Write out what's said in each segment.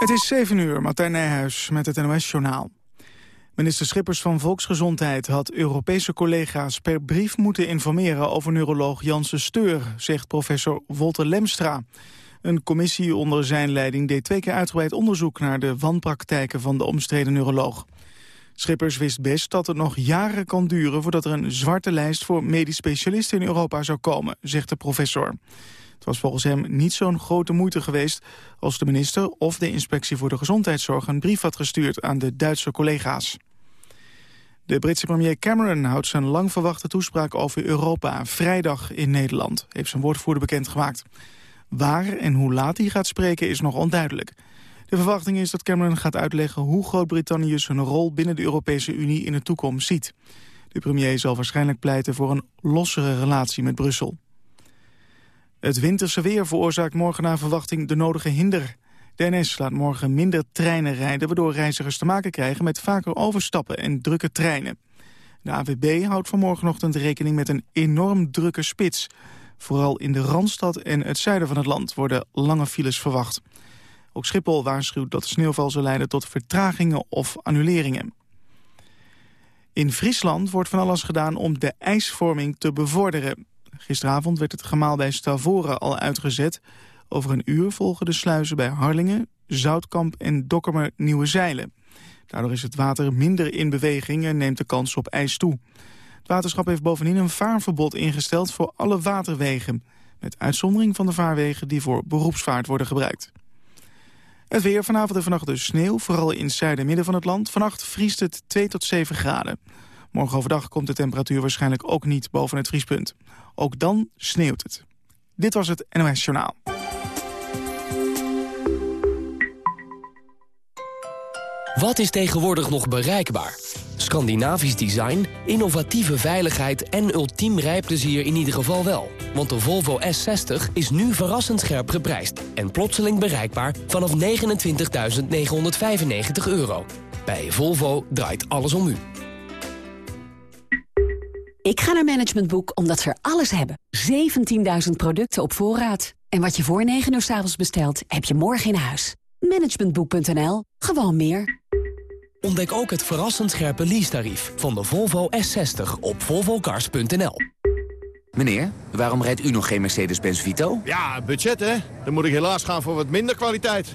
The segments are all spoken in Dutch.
Het is 7 uur, Martijn Nijhuis met het NOS-journaal. Minister Schippers van Volksgezondheid had Europese collega's per brief moeten informeren over neuroloog Janssen Steur, zegt professor Wolter Lemstra. Een commissie onder zijn leiding deed twee keer uitgebreid onderzoek naar de wanpraktijken van de omstreden neuroloog. Schippers wist best dat het nog jaren kan duren voordat er een zwarte lijst voor medisch specialisten in Europa zou komen, zegt de professor. Het was volgens hem niet zo'n grote moeite geweest als de minister of de inspectie voor de gezondheidszorg een brief had gestuurd aan de Duitse collega's. De Britse premier Cameron houdt zijn lang verwachte toespraak over Europa vrijdag in Nederland, heeft zijn woordvoerder bekendgemaakt. Waar en hoe laat hij gaat spreken is nog onduidelijk. De verwachting is dat Cameron gaat uitleggen hoe Groot-Brittannië zijn rol binnen de Europese Unie in de toekomst ziet. De premier zal waarschijnlijk pleiten voor een lossere relatie met Brussel. Het winterse weer veroorzaakt morgen naar verwachting de nodige hinder. De NS laat morgen minder treinen rijden... waardoor reizigers te maken krijgen met vaker overstappen en drukke treinen. De AWB houdt vanmorgenochtend rekening met een enorm drukke spits. Vooral in de Randstad en het zuiden van het land worden lange files verwacht. Ook Schiphol waarschuwt dat de sneeuwval zal leiden tot vertragingen of annuleringen. In Friesland wordt van alles gedaan om de ijsvorming te bevorderen. Gisteravond werd het gemaal bij Stavoren al uitgezet. Over een uur volgen de sluizen bij Harlingen, Zoutkamp en Dokkermer Nieuwe Zeilen. Daardoor is het water minder in beweging en neemt de kans op ijs toe. Het waterschap heeft bovendien een vaarverbod ingesteld voor alle waterwegen. Met uitzondering van de vaarwegen die voor beroepsvaart worden gebruikt. Het weer vanavond en vannacht dus sneeuw, vooral in het zuiden en midden van het land. Vannacht vriest het 2 tot 7 graden. Morgen overdag komt de temperatuur waarschijnlijk ook niet boven het vriespunt. Ook dan sneeuwt het. Dit was het NOS Journaal. Wat is tegenwoordig nog bereikbaar? Scandinavisch design, innovatieve veiligheid en ultiem rijplezier in ieder geval wel. Want de Volvo S60 is nu verrassend scherp geprijsd... en plotseling bereikbaar vanaf 29.995 euro. Bij Volvo draait alles om u. Ik ga naar Management Boek omdat ze er alles hebben. 17.000 producten op voorraad. En wat je voor 9 uur s avonds bestelt, heb je morgen in huis. Managementboek.nl. Gewoon meer. Ontdek ook het verrassend scherpe leasetarief van de Volvo S60 op volvocars.nl. Meneer, waarom rijdt u nog geen Mercedes-Benz Vito? Ja, budget hè. Dan moet ik helaas gaan voor wat minder kwaliteit.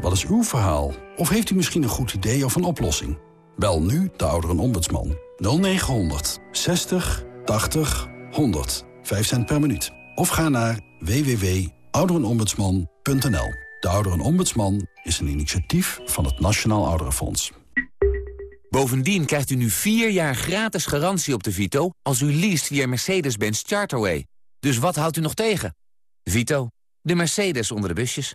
Wat is uw verhaal? Of heeft u misschien een goed idee of een oplossing? Bel nu de ouderenombudsman. 0900 60 80 100. 5 cent per minuut. Of ga naar www.ouderenombudsman.nl. De Ouderenombudsman is een initiatief van het Nationaal Ouderenfonds. Bovendien krijgt u nu 4 jaar gratis garantie op de Vito... als u leest via Mercedes-Benz Charterway. Dus wat houdt u nog tegen? Vito, de Mercedes onder de busjes.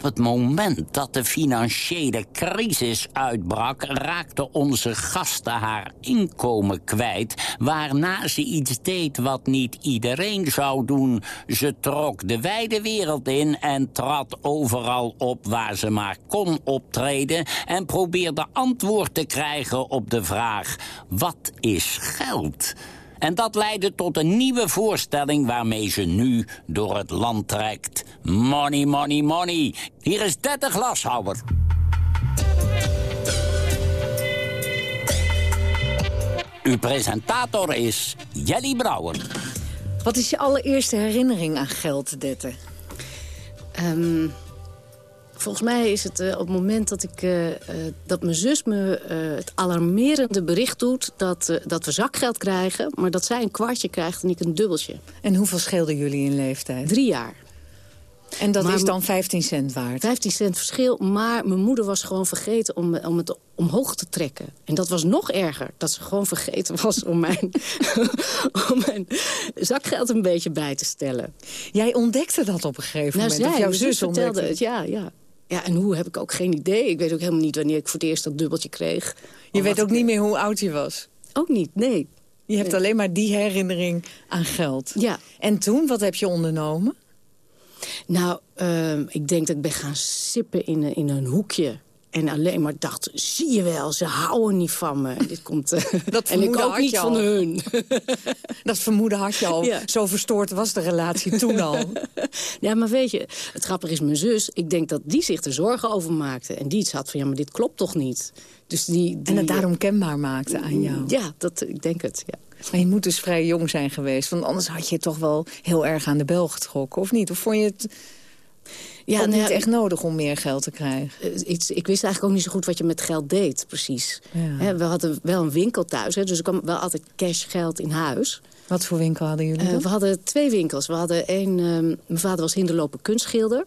Op het moment dat de financiële crisis uitbrak... raakte onze gasten haar inkomen kwijt... waarna ze iets deed wat niet iedereen zou doen. Ze trok de wijde wereld in en trad overal op waar ze maar kon optreden... en probeerde antwoord te krijgen op de vraag... wat is geld? En dat leidde tot een nieuwe voorstelling waarmee ze nu door het land trekt. Money, money, money. Hier is 30 glashouwer. Uw presentator is Jelly Brouwer. Wat is je allereerste herinnering aan geld, Dette? Um, Volgens mij is het uh, op het moment dat, ik, uh, uh, dat mijn zus me het alarmerende bericht doet... Dat, dat we zakgeld krijgen, maar dat zij een kwartje krijgt en ik een dubbeltje. En hoeveel scheelden jullie in leeftijd? Drie jaar. En dat Maar is dan 15 cent waard? 15 cent verschil, maar mijn moeder was gewoon vergeten om, om het omhoog te trekken. En dat was nog erger, dat ze gewoon vergeten was om mijn, om mijn zakgeld een beetje bij te stellen. Jij ontdekte dat op een gegeven Nou, moment? zij, of jouw mijn zus vertelde ontdekte het, ja, ja. Ja, en hoe heb ik ook geen idee. Ik weet ook helemaal niet wanneer ik voor het eerst dat dubbeltje kreeg. Je weet ook ik- niet meer hoe oud je was? Ook niet, nee. Je hebt alleen maar die herinnering aan geld. Ja. En toen, wat heb je ondernomen? Nou, ehm, ik denk dat ik ben gaan sippen in, in een hoekje. En alleen maar dacht, zie je wel, ze houden niet van me. Dit komt, eh, Dat en ik ook niet van hun. Dat vermoeden had je al. Ja. Zo verstoord was de relatie toen al. Ja, maar weet je, het grappige is, mijn zus... ik denk dat die zich er zorgen over maakte. En die iets had van, ja, maar dit klopt toch niet? Dus die, die En het daarom kenbaar maakte aan jou. Ja, dat, ik denk het, ja. Maar je moet dus vrij jong zijn geweest. Want anders had je toch wel heel erg aan de bel getrokken, of niet? Of vond je het Ja, ook nou niet echt nodig om meer geld te krijgen? eh, iets, ik wist eigenlijk ook niet zo goed wat je met geld deed, precies. Ja. We hadden wel een winkel thuis, dus er kwam wel altijd cashgeld in huis. Wat voor winkel hadden jullie Eh, we hadden twee winkels. We hadden één, ehm, mijn vader was hinderloper kunstschilder.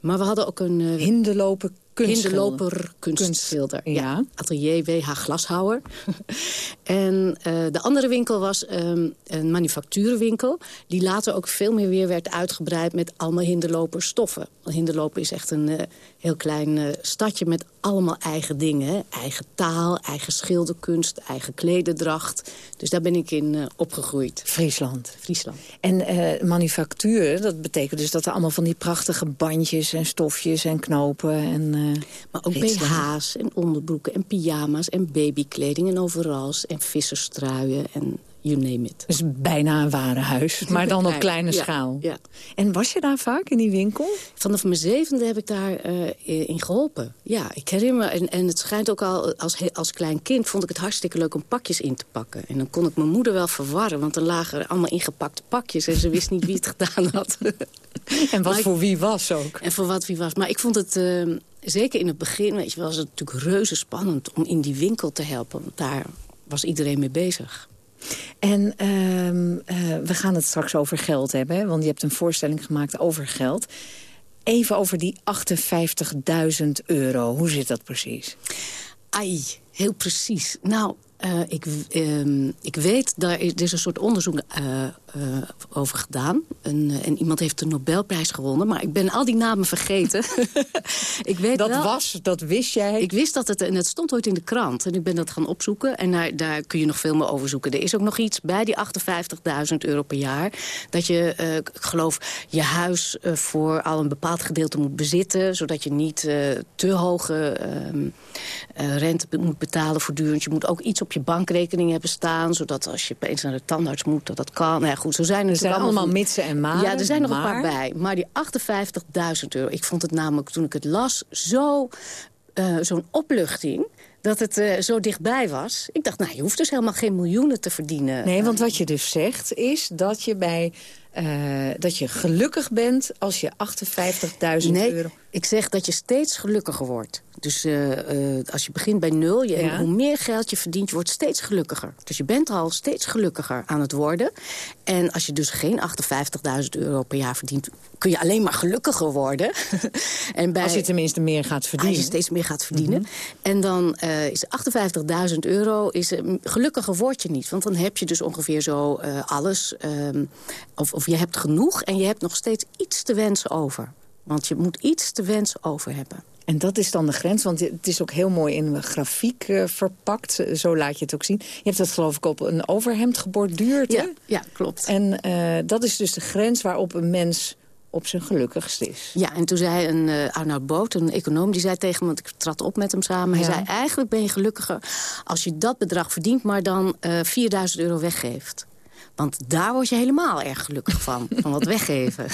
Maar we hadden ook een... eh, Hinderlopen Hinderloper kunstschilder. Kunst, ja. Atelier WH Glashouwer. en eh, de andere winkel was ehm, een manufacturenwinkel... die later ook veel meer weer werd uitgebreid met allemaal hinderloper stoffen. Want Hinderloper is echt een eh, heel klein eh, stadje met allemaal eigen dingen. Hè. Eigen taal, eigen schilderkunst, eigen klededracht. Dus daar ben ik in opgegroeid. Friesland. Friesland. En manufactuur, dat betekent dus dat er allemaal van die prachtige bandjes en stofjes en knopen en... Maar ook. BH's en onderbroeken en pyjama's en babykleding en overals en visserstruien en you name it. Dus bijna een warenhuis, maar dan op kleine ja, schaal. Ja. En was je daar vaak in die winkel? Vanaf mijn zevende heb ik daar eh, in geholpen. Ja, ik herinner me, en, en het schijnt ook al als, als klein kind... vond ik het hartstikke leuk om pakjes in te pakken. En dan kon ik mijn moeder wel verwarren, want dan lagen er allemaal ingepakte pakjes... en ze wist niet wie het gedaan had. En wat Maar ik- voor wie was ook? En voor wat wie was. Maar ik vond het, eh, zeker in het begin, weet je, was het natuurlijk reuze spannend... om in die winkel te helpen, want daar was iedereen mee bezig. En ehm, eh, we gaan het straks over geld hebben, hè? want je hebt een voorstelling gemaakt over geld. Even over die 58.000 euro. Hoe zit dat precies? Ai, heel precies. Nou, eh, ik, ehm, ik weet, daar is, er is een soort onderzoek eh, eh, over gedaan. En, en iemand heeft de Nobelprijs gewonnen. Maar ik ben al die namen vergeten. ik weet Dat wel, was, dat wist jij. Ik wist dat het, en het stond ooit in de krant. En ik ben dat gaan opzoeken. En daar, daar kun je nog veel meer over zoeken. Er is ook nog iets bij die 58.000 euro per jaar. Dat je, ik geloof, je huis voor al een bepaald gedeelte moet bezitten. Zodat je niet te hoge ehm, eh, rente moet betalen voortdurend. Je moet ook iets op je bankrekening hebben staan. Zodat als je opeens naar de tandarts moet, dat dat kan. Nou ja, goed, zo zijn er, Er zijn allemaal mitsen en maren. ja, er zijn nog een paar bij. Maar die 58.000 euro, ik vond het namelijk toen ik het las... zo, eh, zo'n opluchting dat het eh, zo dichtbij was. Ik dacht, nou, je hoeft dus helemaal geen miljoenen te verdienen. Nee, want wat je dus zegt is dat je, bij, eh, dat je gelukkig bent als je 58.000 Nee, euro... ik zeg dat je steeds gelukkiger wordt. Dus eh, eh, als je begint bij nul, je, Ja. hoe meer geld je verdient, je wordt steeds gelukkiger. Dus je bent al steeds gelukkiger aan het worden. En als je dus geen 58.000 euro per jaar verdient, kun je alleen maar gelukkiger worden. en bij, Als je tenminste meer gaat Als verdienen. je steeds meer gaat verdienen. En dan eh, is 58.000 euro, is, gelukkiger word je niet. Want dan heb je dus ongeveer zo alles. ehm, of, of je hebt genoeg en je hebt nog steeds iets te wensen over. Want je moet iets te wensen over hebben. En dat is dan de grens, want het is ook heel mooi in een grafiek eh, verpakt. Eh, Zo laat je het ook zien. Je hebt dat geloof ik op een overhemd geborduurd, hè? Ja, ja klopt. En eh, dat is dus de grens waarop een mens op zijn gelukkigst is. Ja, en toen zei een uh, Arnoud Boot, een econoom, die zei tegen me... want ik trad op met hem samen, hij zei... eigenlijk ben je gelukkiger als je dat bedrag verdient... maar dan eh 4000 euro weggeeft. Want daar word je helemaal erg gelukkig van, van wat weggeven.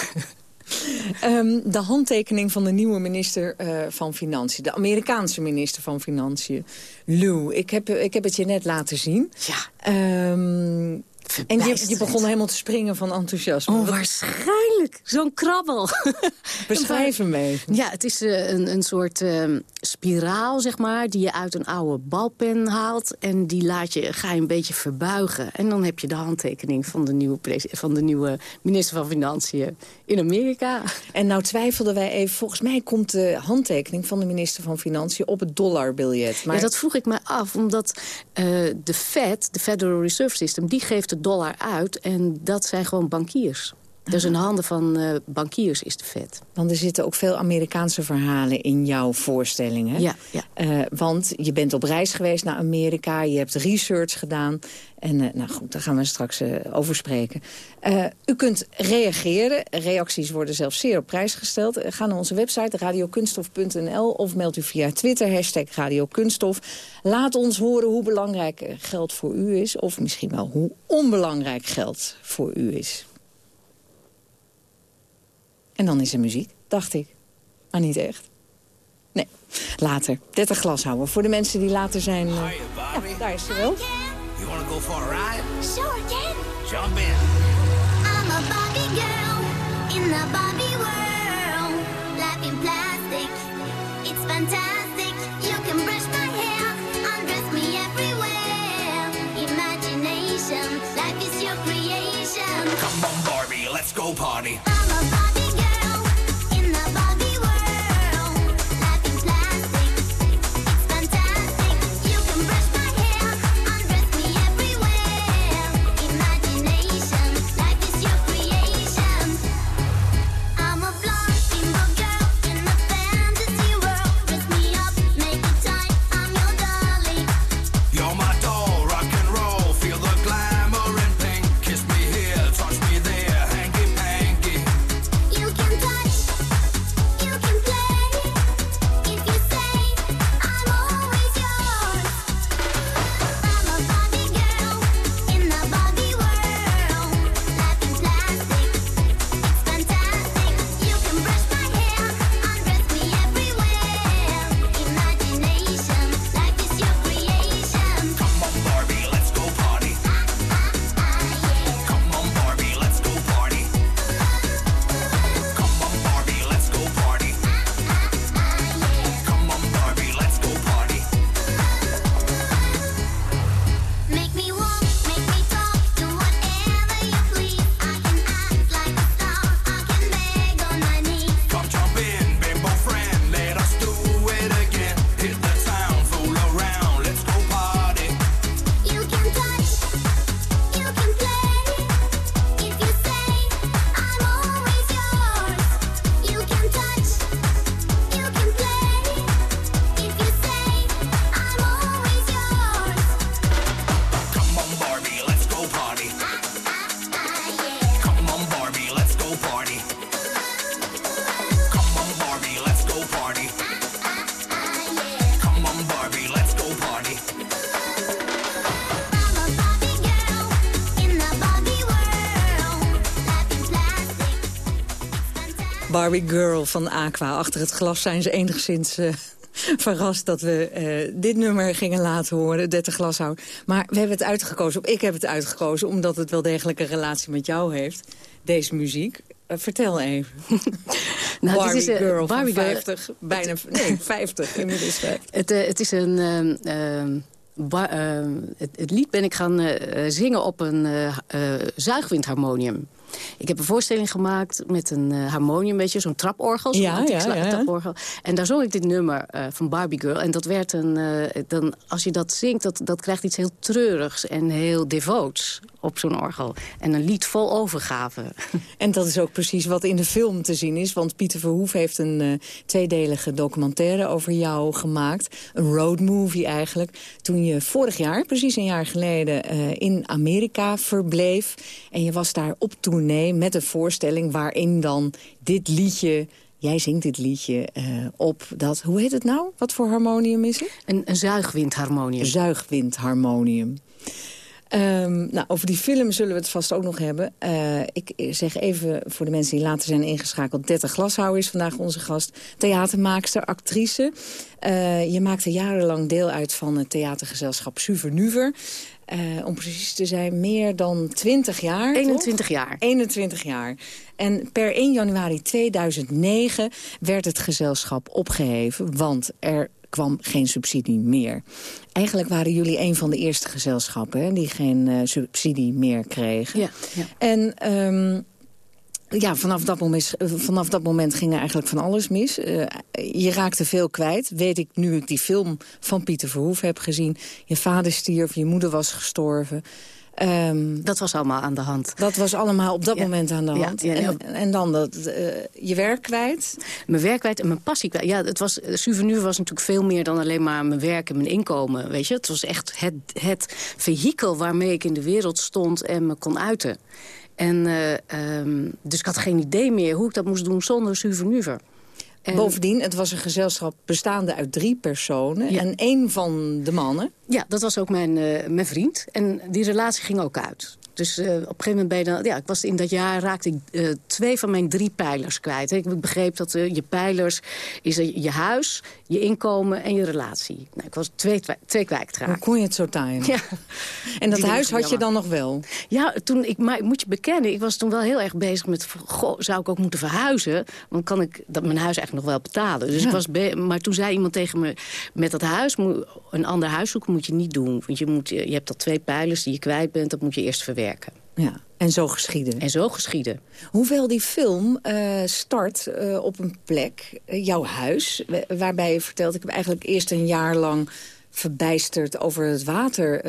Ehm, de handtekening van de nieuwe minister eh, van Financiën. De Amerikaanse minister van Financiën. Lou, ik heb, ik heb het je net laten zien. Ja. Ehm, En je, je begon helemaal te springen van enthousiasme. Onwaarschijnlijk, zo'n krabbel. Beschrijf hem even. Ja, het is uh, een, een soort uh, spiraal, zeg maar, die je uit een oude balpen haalt. En die laat je, ga je een beetje verbuigen. En dan heb je de handtekening van de nieuwe, van de nieuwe minister van Financiën in Amerika. En nou twijfelden wij even, volgens mij komt de handtekening van de minister van Financiën op het dollarbiljet. Maar... Ja, dat vroeg ik me af, omdat uh, de Fed, de Federal Reserve System, die geeft dollar uit. En dat zijn gewoon bankiers. Dus in handen van uh, bankiers is de vet. Want er zitten ook veel Amerikaanse verhalen in jouw voorstellingen. Ja, ja. Uh, want je bent op reis geweest naar Amerika, je hebt research gedaan. En uh, nou goed, daar gaan we straks over spreken. u kunt reageren. Reacties worden zelfs zeer op prijs gesteld. Ga naar onze website radiokunstof.nl of meld u via Twitter, hashtag radiokunstof. Laat ons horen hoe belangrijk geld voor u is. Of misschien wel hoe onbelangrijk geld voor u is. En dan is er muziek, dacht ik. Maar niet echt. Nee, later. 30 glashouden. Voor de mensen die later zijn... Uh, ja, daar is ze wel. You wanna go for a ride? Sure, Ken. Jump in. I'm a Barbie girl in the Barbie world. Life in plastic, it's fantastic. You can brush my hair, undress me everywhere. Imagination, life is your creation. Come on, Barbie, let's go party. Barbie Girl van Aqua. Achter het glas zijn ze enigszins uh, verrast dat we uh, dit nummer gingen laten horen, 30 glashouder. Maar we hebben het uitgekozen, of ik heb het uitgekozen... omdat het wel degelijk een relatie met jou heeft, deze muziek. Uh, vertel even. nou, Barbie is, Girl Barbie van 50, bijna, nee, 50, inmiddels 50. Het, het is een... Ehm, ehm, het, het, lied ben ik gaan zingen op een zuigwindharmonium. Ik heb een voorstelling gemaakt met een uh, harmonium, weet je, zo'n traporgel. Zo'n ja, ja, ja, traporgel. En daar zong ik dit nummer uh, van Barbie Girl. En dat werd een, uh, dan, als je dat zingt, dat, dat krijgt iets heel treurigs en heel devoots op zo'n orgel. En een lied vol overgave. En dat is ook precies wat in de film te zien is. Want Pieter Verhoef heeft een uh, tweedelige documentaire over jou gemaakt. Een roadmovie eigenlijk. Toen je vorig jaar, precies een jaar geleden, uh, in Amerika verbleef. En je was daar op tournee met een voorstelling waarin dan dit liedje... Jij zingt dit liedje uh, op dat... Hoe heet het nou? Wat voor harmonium is het? Een, een zuigwindharmonium. Zuigwindharmonium. Ehm, nou, over die film zullen we het vast ook nog hebben. Uh, ik zeg even voor de mensen die later zijn ingeschakeld... 30 Glashouwer is vandaag onze gast. Theatermaakster, actrice. Uh, je maakte jarenlang deel uit van het theatergezelschap Suvernuver. Uh, om precies te zijn, meer dan 20 jaar. 21 jaar. 21 jaar. En per 1 januari 2009 werd het gezelschap opgeheven... want er kwam geen subsidie meer. Eigenlijk waren jullie een van de eerste gezelschappen... Hè, die geen uh, subsidie meer kregen. Ja, ja. En... Um, ja, vanaf dat, moment, vanaf dat moment ging er eigenlijk van alles mis. Uh, je raakte veel kwijt. Weet ik nu ik die film van Pieter Verhoef heb gezien. Je vader stierf, je moeder was gestorven. Um, dat was allemaal aan de hand. Dat was allemaal op dat ja. moment aan de hand. Ja, ja, en, en, dan dat, uh, je werk kwijt? Mijn werk kwijt en mijn passie kwijt. Ja, het was, Souvenir was natuurlijk veel meer dan alleen maar mijn werk en mijn inkomen. Weet je? Het was echt het, het vehikel waarmee ik in de wereld stond en me kon uiten. En, uh, um, dus ik had geen idee meer hoe ik dat moest doen zonder Souvenir. En... Bovendien, het was een gezelschap bestaande uit drie personen. Ja. En één van de mannen... Ja, dat was ook mijn, uh, mijn vriend. En die relatie ging ook uit. Dus uh, op een gegeven moment ben je dan... Ja, ik was in dat jaar raakte ik uh, twee van mijn drie pijlers kwijt. Ik begreep dat uh, je pijlers is je huis, je inkomen en je relatie. Nou, ik was twee, twee kwijtraakt. Hoe kon je het zo taaien? Ja. En dat huis had je dan nog wel? Ja, toen ik, maar ik moet je bekennen, ik was toen wel heel erg bezig met... Goh, zou ik ook moeten verhuizen? Want kan ik dat mijn huis eigenlijk nog wel betalen? Dus ja. ik was maar toen zei iemand tegen me... met dat huis, een ander huis zoeken moet je niet doen. Want je, moet, je hebt al twee pijlers die je kwijt bent, dat moet je eerst verwerken. Ja, en zo geschieden. En zo geschieden. Hoewel die film uh, start uh, op een plek, uh, jouw huis... waarbij je vertelt, ik heb eigenlijk eerst een jaar lang verbijsterd over het water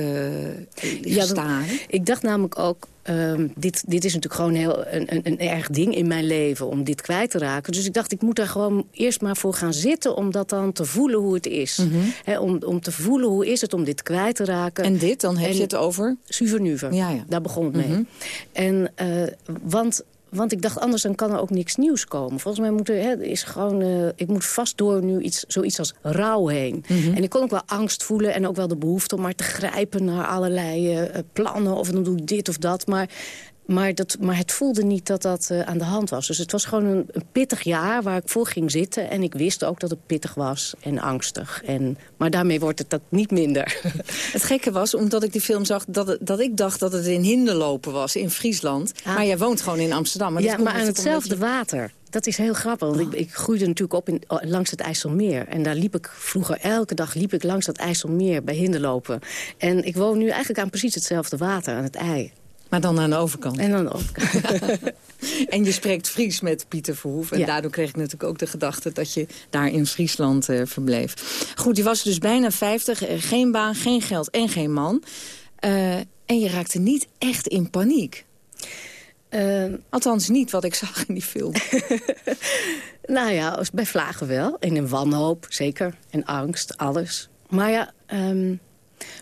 gestaan. Ja, ik dacht namelijk ook, Um, dit, dit is natuurlijk gewoon heel een, een, een, erg ding in mijn leven om dit kwijt te raken. Dus ik dacht, ik moet daar gewoon eerst maar voor gaan zitten... om dat dan te voelen hoe het is. Mm -hmm. He, om, om te voelen hoe is het om dit kwijt te raken. En dit, dan heb en, je het over? Suvernuver. Ja, ja. Daar begon het mee. Mm -hmm. En, uh, want want ik dacht, anders dan kan er ook niks nieuws komen. Volgens mij moet er, hè, is gewoon, uh, ik moet vast door nu iets, zoiets als rouw heen. Mm -hmm. En ik kon ook wel angst voelen en ook wel de behoefte om maar te grijpen naar allerlei uh, plannen. Of dan doe ik dit of dat. Maar maar, dat, maar het voelde niet dat dat uh, aan de hand was. Dus het was gewoon een, een, pittig jaar waar ik voor ging zitten. En ik wist ook dat het pittig was en angstig. En, maar daarmee wordt het dat niet minder. Het gekke was, omdat ik die film zag... dat, dat ik dacht dat het in Hinderlopen was, in Friesland. Ah. Maar jij woont gewoon in Amsterdam. Maar ja, maar aan hetzelfde water. Dat is heel grappig, want oh. ik, ik, groeide natuurlijk op in, langs het IJsselmeer. En daar liep ik vroeger, elke dag liep ik langs dat IJsselmeer bij Hinderlopen. En ik woon nu eigenlijk aan precies hetzelfde water, aan het ei. Maar dan aan de overkant. En aan de overkant. en je spreekt Fries met Pieter Verhoef. En ja. daardoor kreeg ik natuurlijk ook de gedachte dat je daar in Friesland uh, verbleef. Goed, je was dus bijna 50. geen baan, geen geld en geen man. Uh, en je raakte niet echt in paniek. Uh, Althans niet wat ik zag in die film. nou ja, bij vlagen wel. En in wanhoop, zeker. En angst, alles. Maar ja... Um,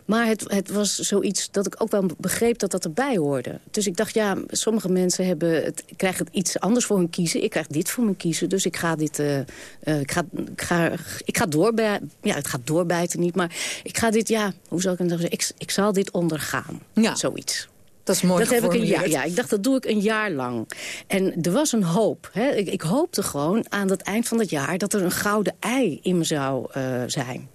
maar het, het was zoiets dat ik ook wel begreep dat dat erbij hoorde. Dus ik dacht, ja, sommige mensen hebben het, krijgen het iets anders voor hun kiezen. Ik krijg dit voor mijn kiezen, dus ik ga dit... Uh, uh, ik, ga, ik, ga, ik ga doorbijten. Ja, het gaat doorbijten niet, maar ik ga dit, ja, hoe zou ik het zeggen? Ik, ik zal dit ondergaan. Ja. Zoiets. Dat is mooi Dat heb ik een jaar, ja, ik dacht, dat doe ik een jaar lang. En er was een hoop. Hè. Ik, ik hoopte gewoon aan het eind van het jaar... dat er een gouden ei in me zou uh, zijn.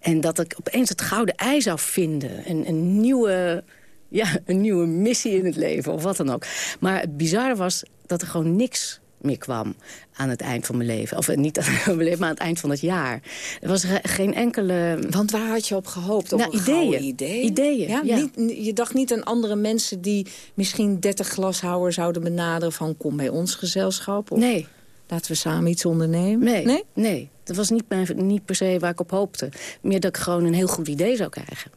En dat ik opeens het gouden ei zou vinden. Een, een, nieuwe, ja, een nieuwe missie in het leven, of wat dan ook. Maar het bizarre was dat er gewoon niks meer kwam aan het eind van mijn leven. Of niet aan mijn leven, maar aan het eind van het jaar. Er was geen enkele... Want waar had je op gehoopt? Op nou, ideeën. Idee? Ideeën, ja, ja. Niet, je dacht niet aan andere mensen die misschien 30 glashouwers zouden benaderen... van kom bij ons gezelschap? Of nee. Laten we samen iets ondernemen? Nee, nee. nee. Dat was niet, niet per se waar ik op hoopte. Meer dat ik gewoon een heel goed idee zou krijgen.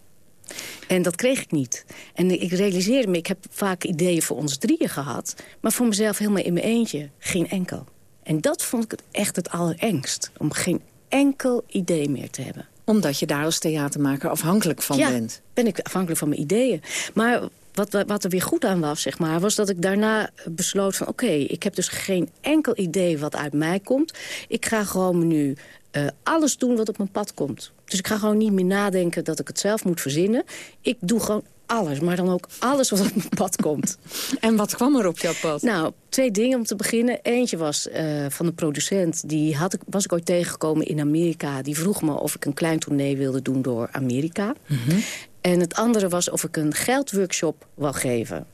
En dat kreeg ik niet. En ik realiseerde me, ik heb vaak ideeën voor ons drieën gehad... maar voor mezelf helemaal in mijn eentje geen enkel. En dat vond ik echt het allerengst. Om geen enkel idee meer te hebben. Omdat je daar als theatermaker afhankelijk van ja, bent. ben ik afhankelijk van mijn ideeën. Maar wat, wat er weer goed aan was, zeg maar, was dat ik daarna besloot van... oké, okay, ik heb dus geen enkel idee wat uit mij komt. Ik ga gewoon nu uh, alles doen wat op mijn pad komt. Dus ik ga gewoon niet meer nadenken dat ik het zelf moet verzinnen. Ik doe gewoon alles, maar dan ook alles wat op mijn pad komt. En wat kwam er op jouw pad? Nou, twee dingen om te beginnen. Eentje was uh, van een producent, die had ik, was ik ooit tegengekomen in Amerika. Die vroeg me of ik een klein tournee wilde doen door Amerika. Mm -hmm. En het andere was of ik een geldworkshop wou geven.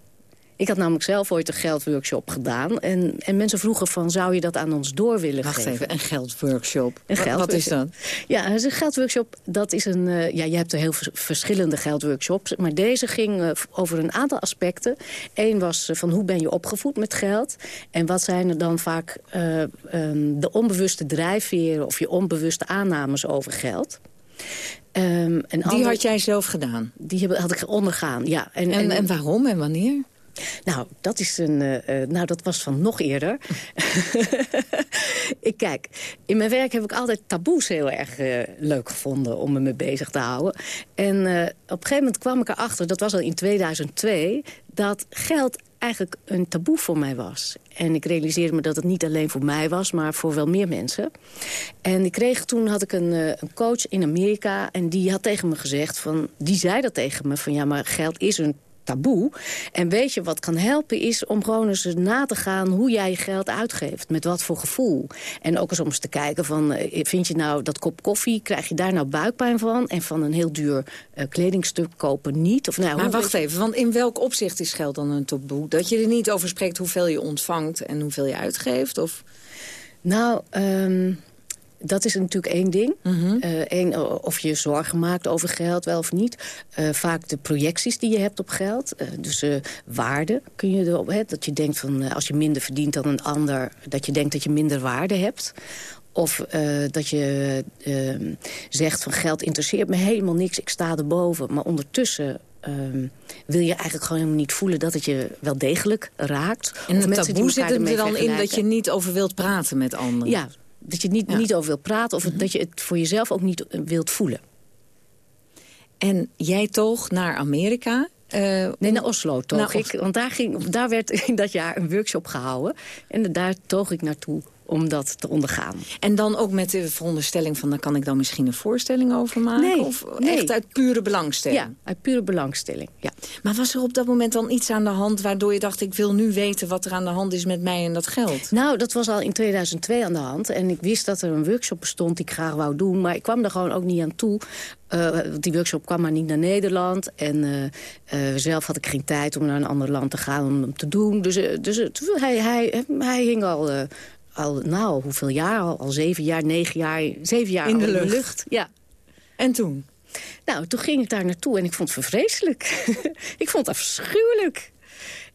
Ik had namelijk zelf ooit een geldworkshop gedaan. En, en mensen vroegen van, zou je dat aan ons door willen Wacht geven? even, een geldworkshop. Een geld Wat is dat? Ja, een geldworkshop, dat is een... Uh, ja, je hebt er heel verschillende geldworkshops. Maar deze ging uh, over een aantal aspecten. Eén was uh, van, hoe ben je opgevoed met geld? En wat zijn er dan vaak um, de onbewuste drijfveren... of je onbewuste aannames over geld? Um, en die had jij zelf gedaan? Die had ik ondergaan, ja. En, en, en waarom en wanneer? Nou, dat, is een, uh, nou, dat was van nog eerder. ik kijk, in mijn werk heb ik altijd taboes heel erg uh, leuk gevonden... om me mee bezig te houden. En uh, op een gegeven moment kwam ik erachter, dat was al in 2002... dat geld eigenlijk een taboe voor mij was. En ik realiseerde me dat het niet alleen voor mij was, maar voor wel meer mensen. En ik kreeg toen had ik een, een coach in Amerika en die had tegen me gezegd van, die zei dat tegen me van ja, maar geld is een taboe. En weet je, wat kan helpen is om gewoon eens na te gaan... hoe jij je geld uitgeeft, met wat voor gevoel. En ook eens om eens te kijken van... vind je nou dat kop koffie, krijg je daar nou buikpijn van? En van een heel duur uh, kledingstuk kopen niet? Of, nou, maar wacht even, want in welk opzicht is geld dan een taboe? Dat je er niet over spreekt hoeveel je ontvangt en hoeveel je uitgeeft? Of... Nou, um, dat is natuurlijk één ding. Mm -hmm. uh, één, of je zorgen maakt over geld, wel of niet. Uh, vaak de projecties die je hebt op geld. Uh, dus waarde kun je erop... Dat je denkt van als je minder verdient dan een ander... dat je denkt dat je minder waarde hebt. Of dat je ehm, zegt van geld interesseert me helemaal niks. Ik sta erboven. Maar ondertussen Um, wil je eigenlijk gewoon helemaal niet voelen dat het je wel degelijk raakt. En het taboe zit er dan in dat je niet over wilt praten met anderen? Ja, dat je niet, ja. niet over wilt praten of mm -hmm. dat je het voor jezelf ook niet wilt voelen. En jij toog naar Amerika? Uh, nee, naar Oslo toog naar ik. Want daar, ging, daar werd in dat jaar een workshop gehouden. En daar toog ik naartoe om dat te ondergaan. En dan ook met de veronderstelling van... dan kan ik dan misschien een voorstelling over maken? Nee, of nee. echt uit pure belangstelling? Ja, uit pure belangstelling, ja. Maar was er op dat moment dan iets aan de hand... waardoor je dacht, ik wil nu weten wat er aan de hand is met mij en dat geld? Nou, dat was al in 2002 aan de hand. En ik wist dat er een workshop bestond die ik graag wou doen. Maar ik kwam er gewoon ook niet aan toe. Uh, die workshop kwam maar niet naar Nederland. En uh, uh, zelf had ik geen tijd om naar een ander land te gaan om hem te doen. Dus, dus hij, hij, hij hing al al, nou, hoeveel jaar al? Al zeven jaar, negen jaar, zeven jaar in de, lucht. in de lucht. Ja. En toen? Nou, toen ging ik daar naartoe en ik vond het vreselijk. ik vond het afschuwelijk.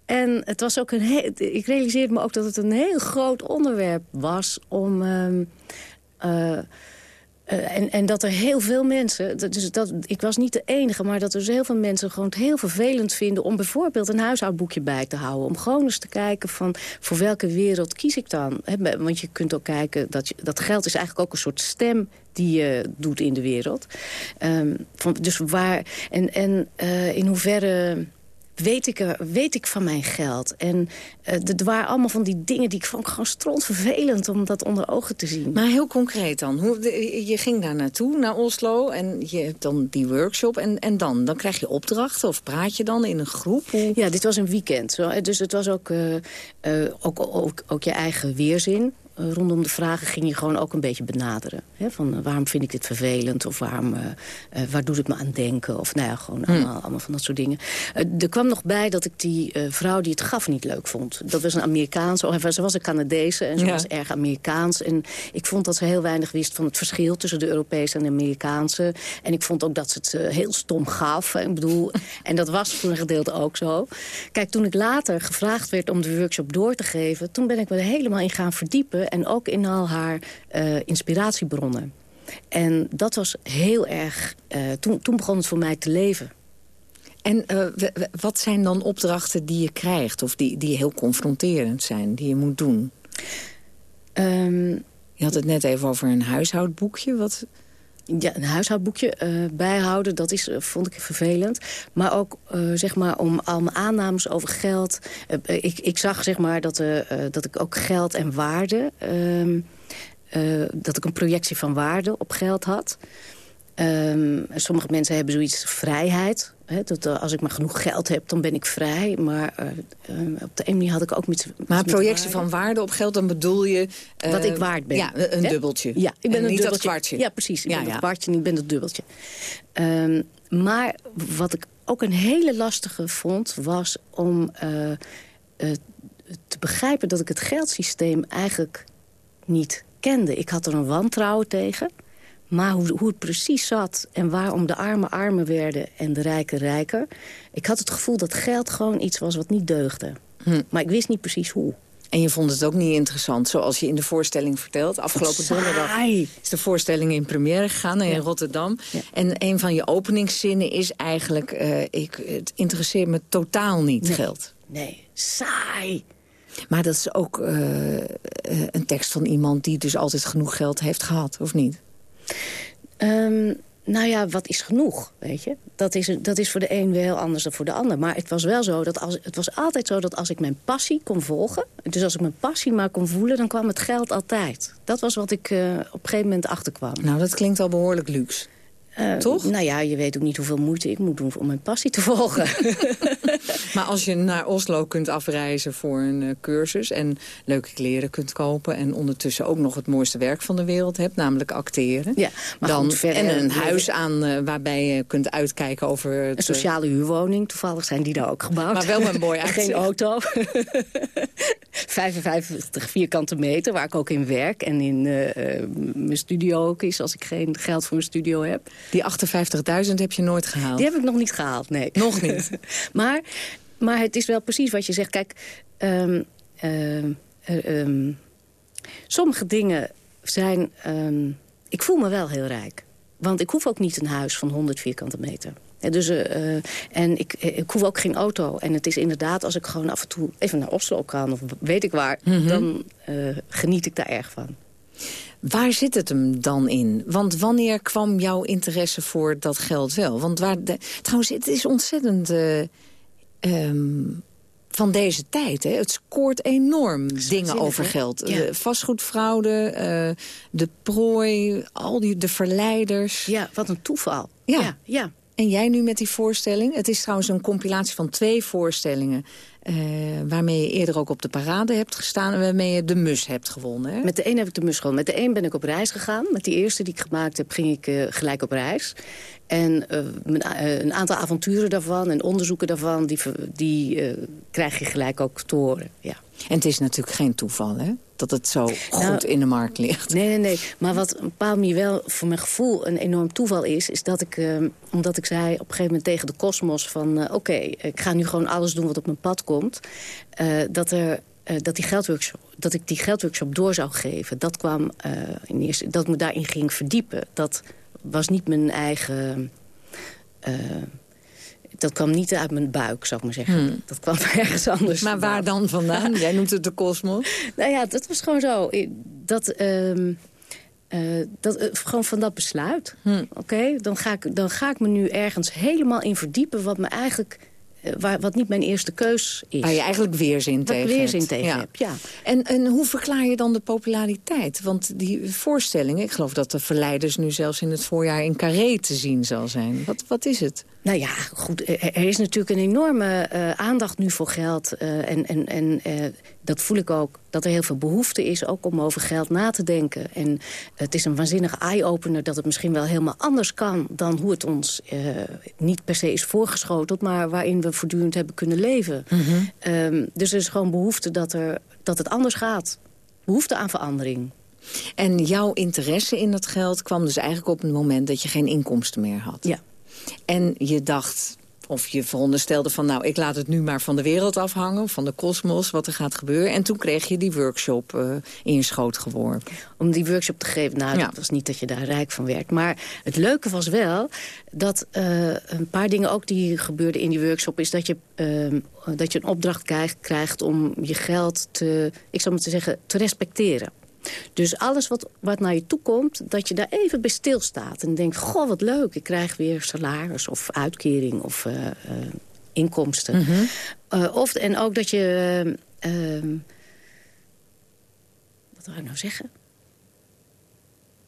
En het was ook een heel, ik realiseerde me ook dat het een heel groot onderwerp was om... Um, uh, Uh, en, en dat er heel veel mensen, dus dat, ik was niet de enige... maar dat er dus heel veel mensen gewoon heel vervelend vinden... om bijvoorbeeld een huishoudboekje bij te houden. Om gewoon eens te kijken van voor welke wereld kies ik dan. Want je kunt ook kijken, dat, je, dat geld is eigenlijk ook een soort stem die je doet in de wereld. Van, dus waar, en, en uh, in hoeverre weet ik, weet ik van mijn geld. En uh, er waren allemaal van die dingen die ik vond gewoon strontvervelend om dat onder ogen te zien. Maar heel concreet dan. Hoe, de, je ging daar naartoe, naar Oslo, en je hebt dan die workshop. En, en dan? Dan krijg je opdrachten of praat je dan in een groep? Hoe... Ja, dit was een weekend. Dus het was ook, uh, uh, ook, ook, ook je eigen weerzin rondom de vragen ging je gewoon ook een beetje benaderen. Hè? Van uh, waarom vind ik dit vervelend? Of waarom, uh, waar doet het me aan denken? Of nou ja, gewoon hmm. allemaal, allemaal, van dat soort dingen. er kwam nog bij dat ik die vrouw die het gaf niet leuk vond. Dat was een Amerikaanse, of ze was een Canadese en ze ja. was erg Amerikaans. En ik vond dat ze heel weinig wist van het verschil tussen de Europese en de Amerikaanse. En ik vond ook dat ze het heel stom gaf. Ik bedoel, en dat was voor een gedeelte ook zo. Kijk, toen ik later gevraagd werd om de workshop door te geven... toen ben ik me er helemaal in gaan verdiepen en ook in al haar uh, inspiratiebronnen. En dat was heel erg... Uh, toen, toen begon het voor mij te leven. En uh, wat zijn dan opdrachten die je krijgt... of die, die heel confronterend zijn, die je moet doen? Um, je had het net even over een huishoudboekje. Wat... Ja, een huishoudboekje uh, bijhouden, dat is, uh, vond ik vervelend. Maar ook uh, zeg maar om al mijn aannames over geld. ik, ik zag zeg maar dat, dat ik ook geld en waarde... dat ik een projectie van waarde op geld had. Ehm, sommige mensen hebben zoiets vrijheid. Hè, dat, uh, als ik maar genoeg geld heb, dan ben ik vrij. Maar uh, uh, op de ene manier had ik ook met... Maar projectie van waarde op geld, dan bedoel je... Wat ik waard ben. Ja, een dubbeltje. Ja, ik ben en een niet dubbeltje. dat kwartje. Ja, precies. Ik ja, ben ja. het kwartje en ik ben het dubbeltje. Um, maar wat ik ook een hele lastige vond... was om te begrijpen dat ik het geldsysteem eigenlijk niet kende. Ik had er een wantrouwen tegen... Maar hoe, hoe, het precies zat en waarom de armen armer werden en de rijken rijker... ik had het gevoel dat geld gewoon iets was wat niet deugde. Hm. Maar ik wist niet precies hoe. En je vond het ook niet interessant, zoals je in de voorstelling vertelt. Afgelopen donderdag is de voorstelling in première gegaan in ja. Rotterdam. Ja. En een van je openingszinnen is eigenlijk... Uh, ik, het interesseert me totaal niet, nee. geld. Nee, saai. Maar dat is ook uh, een tekst van iemand die dus altijd genoeg geld heeft gehad, of niet? Um, nou ja, wat is genoeg, weet je? Dat is, dat is voor de een weer heel anders dan voor de ander. Maar het was wel zo dat als, het was altijd zo dat als ik mijn passie kon volgen... dus als ik mijn passie maar kon voelen, dan kwam het geld altijd. Dat was wat ik uh, op een gegeven moment achterkwam. Nou, dat klinkt al behoorlijk luxe. Uh, Toch? Nou ja, je weet ook niet hoeveel moeite ik moet doen om mijn passie te volgen. maar als je naar Oslo kunt afreizen voor een uh, cursus... en leuke kleren kunt kopen... en ondertussen ook nog het mooiste werk van de wereld hebt... namelijk acteren. Ja, maar dan, goed, verder, en een huis aan uh, waarbij je kunt uitkijken over... Het, een sociale huurwoning, toevallig zijn die daar ook gebouwd. Maar wel met een mooi uitzicht. Geen auto. 55 vierkante meter, waar ik ook in werk. En in mijn studio ook is, als ik geen geld voor mijn studio heb. Die 58.000 heb je nooit gehaald? Die heb ik nog niet gehaald, nee. Nog niet? maar, maar het is wel precies wat je zegt. Kijk, um, um, um, sommige dingen zijn... ik voel me wel heel rijk. Want ik hoef ook niet een huis van 100 vierkante meter. Ja, dus, uh, en ik, ik hoef ook geen auto. En het is inderdaad, als ik gewoon af en toe even naar Oslo kan... of weet ik waar, mm -hmm. dan uh, geniet ik daar erg van. Waar zit het hem dan in? Want wanneer kwam jouw interesse voor dat geld wel? Want waar de, trouwens, het is ontzettend uh, um, van deze tijd. Hè? Het scoort enorm dingen over geld. Ja. De vastgoedfraude, uh, de prooi, al die de verleiders. Ja, wat een toeval. Ja. ja, ja. En jij nu met die voorstelling? Het is trouwens een compilatie van twee voorstellingen... Uh, waarmee je eerder ook op de parade hebt gestaan... en waarmee je de mus hebt gewonnen. Hè? Met de een heb ik de mus gewonnen. Met de een ben ik op reis gegaan. Met die eerste die ik gemaakt heb, ging ik uh, gelijk op reis. En uh, een aantal avonturen daarvan en onderzoeken daarvan... die, die krijg je gelijk ook te horen, ja. En het is natuurlijk geen toeval, hè? Dat het zo goed nou, in de markt ligt. Nee, nee, nee. Maar wat een bepaalde manier wel voor mijn gevoel een enorm toeval is... is dat ik, uh, omdat ik zei op een gegeven moment tegen de kosmos van... Uh, oké, okay, ik ga nu gewoon alles doen wat op mijn pad komt... Uh, dat er dat, die geldworkshop, dat ik die geldworkshop door zou geven. Dat kwam in eerste, dat ik me daarin ging verdiepen. Dat was niet mijn eigen dat kwam niet uit mijn buik, zou ik maar zeggen. Hmm. Dat kwam ergens anders Maar waar dan vandaan? Jij noemt het de kosmos. nou ja, dat was gewoon zo. Dat, um, uh, dat, uh, gewoon van dat besluit. Hmm. Oké, okay? dan, ga ik, dan ga ik me nu ergens helemaal in verdiepen... wat me eigenlijk... Uh, waar, wat niet mijn eerste keus is. Waar je eigenlijk weerzin tegen hebt. weerzin tegen ja. heb, ja. En, en hoe verklaar je dan de populariteit? Want die voorstellingen, ik geloof dat de verleiders nu zelfs in het voorjaar in Carré te zien zal zijn. Wat, wat is het? Nou ja, goed, er is natuurlijk een enorme uh, aandacht nu voor geld. Uh, en en, en uh, dat voel ik ook, dat er heel veel behoefte is... ook om over geld na te denken. En het is een waanzinnige eye-opener dat het misschien wel helemaal anders kan... dan hoe het ons niet per se is voorgeschoteld... maar waarin we voortdurend hebben kunnen leven. Mm -hmm. um, dus er is gewoon behoefte dat, er, dat het anders gaat. Behoefte aan verandering. En jouw interesse in dat geld kwam dus eigenlijk op het moment... dat je geen inkomsten meer had. Ja. En je dacht, of je veronderstelde van... nou, ik laat het nu maar van de wereld afhangen, van de kosmos, wat er gaat gebeuren. En toen kreeg je die workshop uh, in je schoot geworpen. Om die workshop te geven, nou, ja. dat was niet dat je daar rijk van werd. Maar het leuke was wel dat uh, een paar dingen ook die gebeurden in die workshop... is dat je, uh, dat je een opdracht krijgt, krijgt om je geld te, ik zou maar te zeggen, te respecteren. Dus alles wat, wat naar je toe komt, dat je daar even bij stilstaat. En denkt, goh, wat leuk, ik krijg weer salaris of uitkering of uh, uh, inkomsten. Mm -hmm. uh, of, en ook dat je... wat wil ik nou zeggen?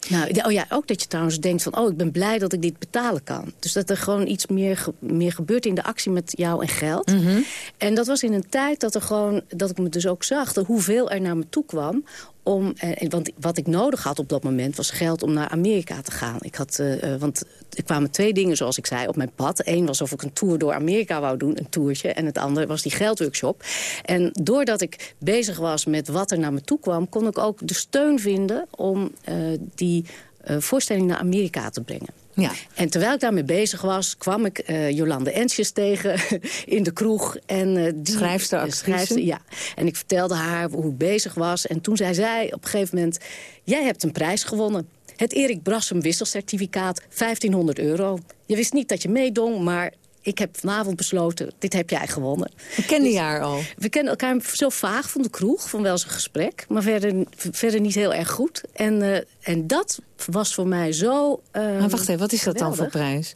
Nou, oh ja, ook dat je trouwens denkt van... oh, ik ben blij dat ik dit betalen kan. Dus dat er gewoon iets meer, meer gebeurt in de actie met jou en geld. Mhm. En dat was in een tijd dat, er gewoon, dat ik me dus ook zag... Hoeveel er naar me toe kwam om, eh, want wat ik nodig had op dat moment was geld om naar Amerika te gaan. Ik had, eh, eh, want er kwamen twee dingen, zoals ik zei, op mijn pad. Eén was of ik een tour door Amerika wou doen, een toertje. En het andere was die geldworkshop. En doordat ik bezig was met wat er naar me toe kwam... kon ik ook de steun vinden om eh, die eh, voorstelling naar Amerika te brengen. Ja. En terwijl ik daarmee bezig was, kwam ik eh, Jolande Ensjes tegen in de kroeg. En, eh, die, Schrijfster, eh, actrice. schrijfster, ja. En ik vertelde haar hoe ik bezig was. En toen zei zij op een gegeven moment... jij hebt een prijs gewonnen. Het Erik Brassem wisselcertificaat, 1500 euro. Je wist niet dat je meedong, maar ik heb vanavond besloten... dit heb jij gewonnen. Ik kende je haar al. We kennen elkaar zo vaag van de kroeg, van wel eens een gesprek. Maar verder, verder niet heel erg goed. En, eh, en dat was voor mij zo ehm, Maar wacht even, wat is dat dan voor prijs?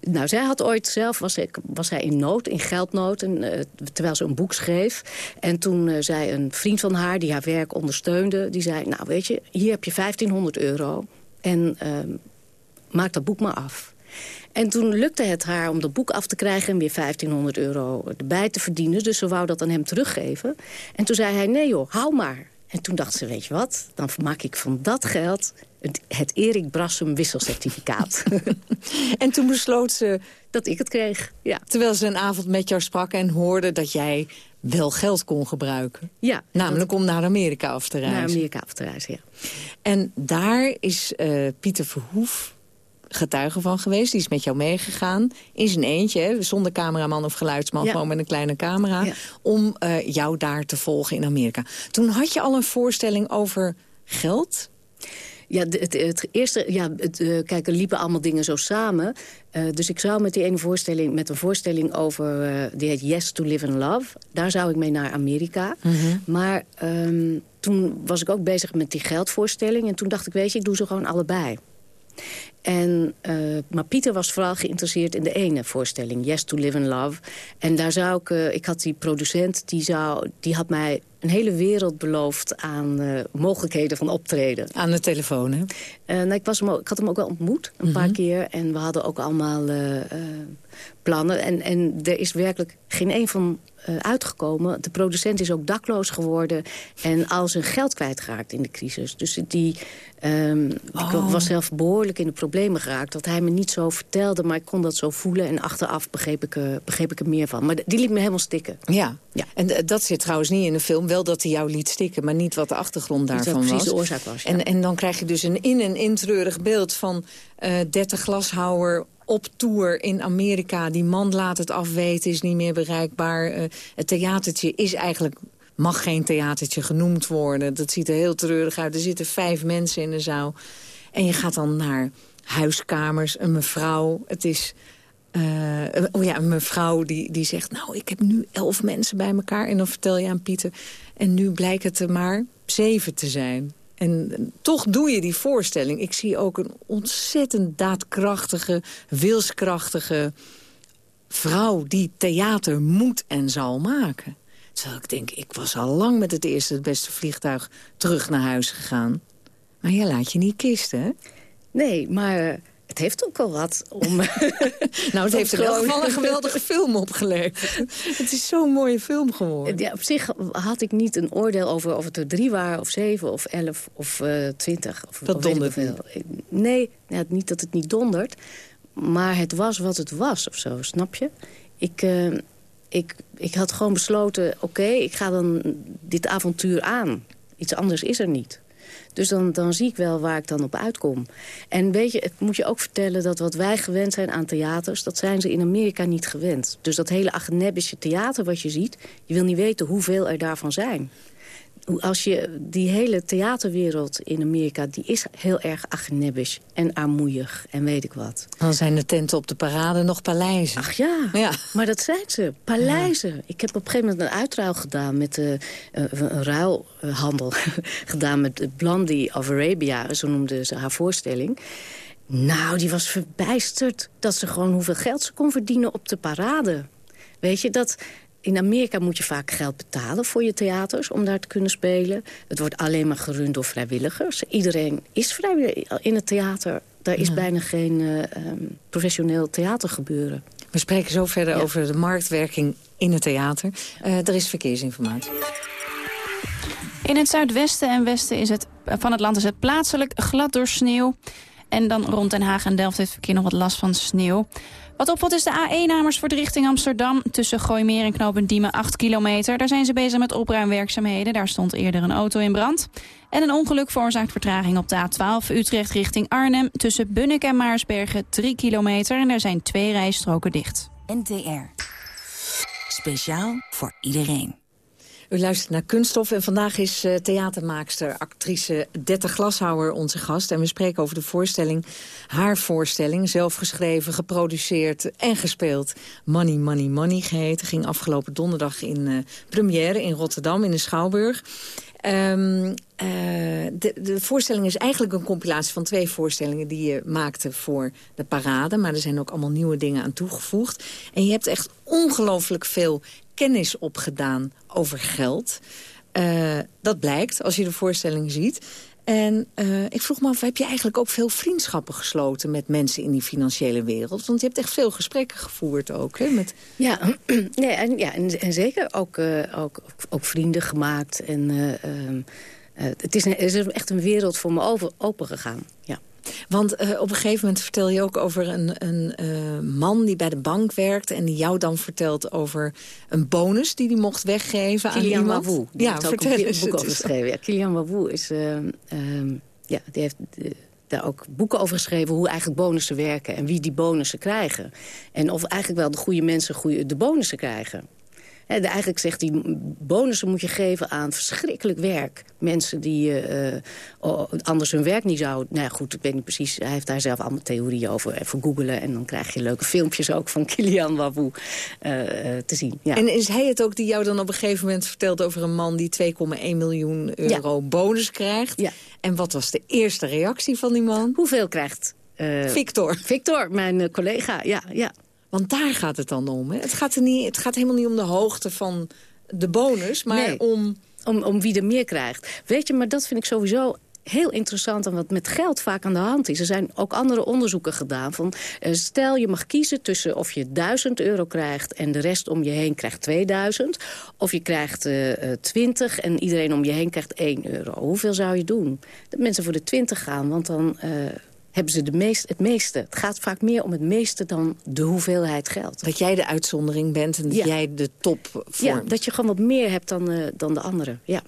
Nou, zij had ooit zelf, was, ik, was zij in nood, in geldnood, en, eh, terwijl ze een boek schreef. En toen eh, zei een vriend van haar, die haar werk ondersteunde... die zei, nou weet je, hier heb je 1500 euro en ehm, maak dat boek maar af. En toen lukte het haar om dat boek af te krijgen... en weer 1500 euro erbij te verdienen. Dus ze wou dat aan hem teruggeven. En toen zei hij, nee joh, hou maar. En toen dacht ze, weet je wat, dan maak ik van dat geld... het, het Erik Brassem wisselcertificaat. En toen besloot ze, dat ik het kreeg, ja. terwijl ze een avond met jou sprak... en hoorde dat jij wel geld kon gebruiken. ja Namelijk om naar Amerika af te reizen. naar Amerika af te reizen, ja. En daar is eh, Pieter Verhoef getuige van geweest. Die is met jou meegegaan. In zijn eentje, hè, zonder cameraman of geluidsman. Ja. Gewoon met een kleine camera. Ja. Om eh, jou daar te volgen in Amerika. Toen had je al een voorstelling over geld. Ja, het, het eerste, ja, het, eh, kijk, er liepen allemaal dingen zo samen. Eh, dus ik zou met die ene voorstelling, met een voorstelling over, die heet Yes to Live and Love. Daar zou ik mee naar Amerika. Maar ehm, toen was ik ook bezig met die geldvoorstelling. En toen dacht ik, weet je, ik doe ze gewoon allebei. En, eh, maar Pieter was vooral geïnteresseerd in de ene voorstelling, Yes to Live and Love. En daar zou ik, eh, ik had die producent, die, zou, die had mij een hele wereld beloofd aan eh, mogelijkheden van optreden. Aan de telefoon, hè? Eh, nou, ik, was hem ook, ik had hem ook wel ontmoet, een paar keer. En we hadden ook allemaal eh, eh, plannen. En, en er is werkelijk geen een van uitgekomen. De producent is ook dakloos geworden. En al zijn geld kwijtgeraakt in de crisis. Dus die ehm, ik was zelf behoorlijk in de problemen geraakt. Dat hij me niet zo vertelde, maar ik kon dat zo voelen. En achteraf begreep ik, er- begreep ik er meer van. Maar die liet me helemaal stikken. Ja. Ja. En dat zit trouwens niet in de film. Wel dat hij jou liet stikken, maar niet wat de achtergrond daarvan precies was. de oorzaak was, ja. En, en dan krijg je dus een in- en intreurig beeld van eh 30 glashouwer op tour in Amerika. Die man laat het afweten, is niet meer bereikbaar. Eh, het theatertje is eigenlijk... mag geen theatertje genoemd worden. Dat ziet er heel treurig uit. Er zitten vijf mensen in de zaal. En je gaat dan naar huiskamers, een mevrouw. Het is... eh, oh ja, een mevrouw die, die zegt... nou, ik heb nu elf mensen bij elkaar. En dan vertel je aan Pieter... en nu blijkt het er maar zeven te zijn. En toch doe je die voorstelling. Ik zie ook een ontzettend daadkrachtige, wilskrachtige vrouw... die theater moet en zal maken. Terwijl ik denk, ik was al lang met het eerste het beste vliegtuig... terug naar huis gegaan. Maar jij laat je niet kisten, hè? Nee, maar het heeft ook wel wat om... Nou, het heeft in elk geval een geweldige film opgeleverd. Het is zo'n mooie film geworden. Ja, op zich had ik niet een oordeel over of het er drie waren, of zeven, of elf, of eh, twintig. Of, Dat of dondert hoeveel. Nee, ja, niet dat het niet dondert. Maar het was wat het was, of zo, snap je? Ik, eh, ik, ik had gewoon besloten, oké, ik ga dan dit avontuur aan. Iets anders is er niet. Dus dan, dan zie ik wel waar ik dan op uitkom. En weet je, ik moet je ook vertellen dat wat wij gewend zijn aan theaters... dat zijn ze in Amerika niet gewend. Dus dat hele agnebische theater wat je ziet... je wil niet weten hoeveel er daarvan zijn. Als je die hele theaterwereld in Amerika... die is heel erg agnebisch en armoeig en weet ik wat. Dan zijn de tenten op de parade nog paleizen. Ach ja, Ja. maar dat zijn ze. Paleizen. Ik heb op een gegeven moment een uitruil gedaan met eh, eh, een ruilhandel gedaan met Blondie of Arabia, zo noemde ze haar voorstelling. Nou, die was verbijsterd dat ze gewoon hoeveel geld ze kon verdienen op de parade. Weet je, dat... in Amerika moet je vaak geld betalen voor je theaters om daar te kunnen spelen. Het wordt alleen maar gerund door vrijwilligers. Iedereen is vrijwillig in het theater. Daar is bijna geen uh, professioneel theatergebeuren. We spreken zo verder over de marktwerking in het theater. Uh, er is verkeersinformatie. In het zuidwesten en westen is het, van het land is het plaatselijk glad door sneeuw. En dan rond Den Haag en Delft heeft verkeer nog wat last van sneeuw. Wat opvalt is de A1 Amersfoort richting Amsterdam. Tussen Gooimeer en Knopen Diemen 8 kilometer. Daar zijn ze bezig met opruimwerkzaamheden. Daar stond eerder een auto in brand. En een ongeluk veroorzaakt vertraging op de A12 Utrecht richting Arnhem. Tussen Bunnik en Maarsbergen 3 kilometer. En er zijn twee rijstroken dicht. NTR. Speciaal voor iedereen. U luistert naar Kunststof en vandaag is uh, theatermaakster, actrice Dette Glashouwer onze gast. En we spreken over de voorstelling, haar voorstelling, zelf geschreven, geproduceerd en gespeeld. Money, Money, Money geheten. Ging afgelopen donderdag in uh, première in Rotterdam in de Schouwburg. Um, uh, de, de, voorstelling is eigenlijk een compilatie van twee voorstellingen... die je maakte voor de parade. Maar er zijn ook allemaal nieuwe dingen aan toegevoegd. En je hebt echt ongelooflijk veel kennis opgedaan over geld. Uh, dat blijkt als je de voorstelling ziet. En uh, ik vroeg me af, heb je eigenlijk ook veel vriendschappen gesloten... met mensen in die financiële wereld? Want je hebt echt veel gesprekken gevoerd ook. Hè, met... Ja, nee, en, ja en, zeker ook, uh, ook, ook, vrienden gemaakt. En, uh, het, is een, is echt een wereld voor me over, open gegaan, ja. Want uh, op een gegeven moment vertel je ook over een, een uh, man die bij de bank werkt... en die jou dan vertelt over een bonus die hij mocht weggeven Kilian aan iemand. Wawoe, die ja, vertel ook een boek over geschreven. Ja, Kilian Wawoe is... Uh, ja, die heeft daar ook boeken over geschreven hoe eigenlijk bonussen werken... en wie die bonussen krijgen. En of eigenlijk wel de goede mensen goede, de bonussen krijgen. He, de, eigenlijk zegt hij, bonussen moet je geven aan verschrikkelijk werk. Mensen die uh, anders hun werk niet zouden... Nou ja, goed, ik weet niet precies. Hij heeft daar zelf allemaal theorieën over. Even googelen en dan krijg je leuke filmpjes ook van Kilian Wawoe uh, te zien. Ja. En is hij het ook die jou dan op een gegeven moment vertelt... over een man die 2,1 miljoen euro ja. bonus krijgt? Ja. En wat was de eerste reactie van die man? Hoeveel krijgt... Victor. Victor, mijn collega, ja, ja. Want daar gaat het dan om. Hè? Het, gaat er niet, het gaat helemaal niet om de hoogte van de bonus, maar nee. om... om... Om wie er meer krijgt. Weet je, maar dat vind ik sowieso heel interessant en wat met geld vaak aan de hand is. Er zijn ook andere onderzoeken gedaan. Van, uh, stel je mag kiezen tussen of je 1000 euro krijgt... en de rest om je heen krijgt 2000. Of je krijgt uh, 20 en iedereen om je heen krijgt 1 euro. Hoeveel zou je doen? Dat mensen voor de 20 gaan, want dan... Uh, hebben ze de meest, het meeste. Het gaat vaak meer om het meeste dan de hoeveelheid geld. Dat jij de uitzondering bent en dat ja. jij de top vormt. Ja, dat je gewoon wat meer hebt dan, uh, dan de anderen. Ja.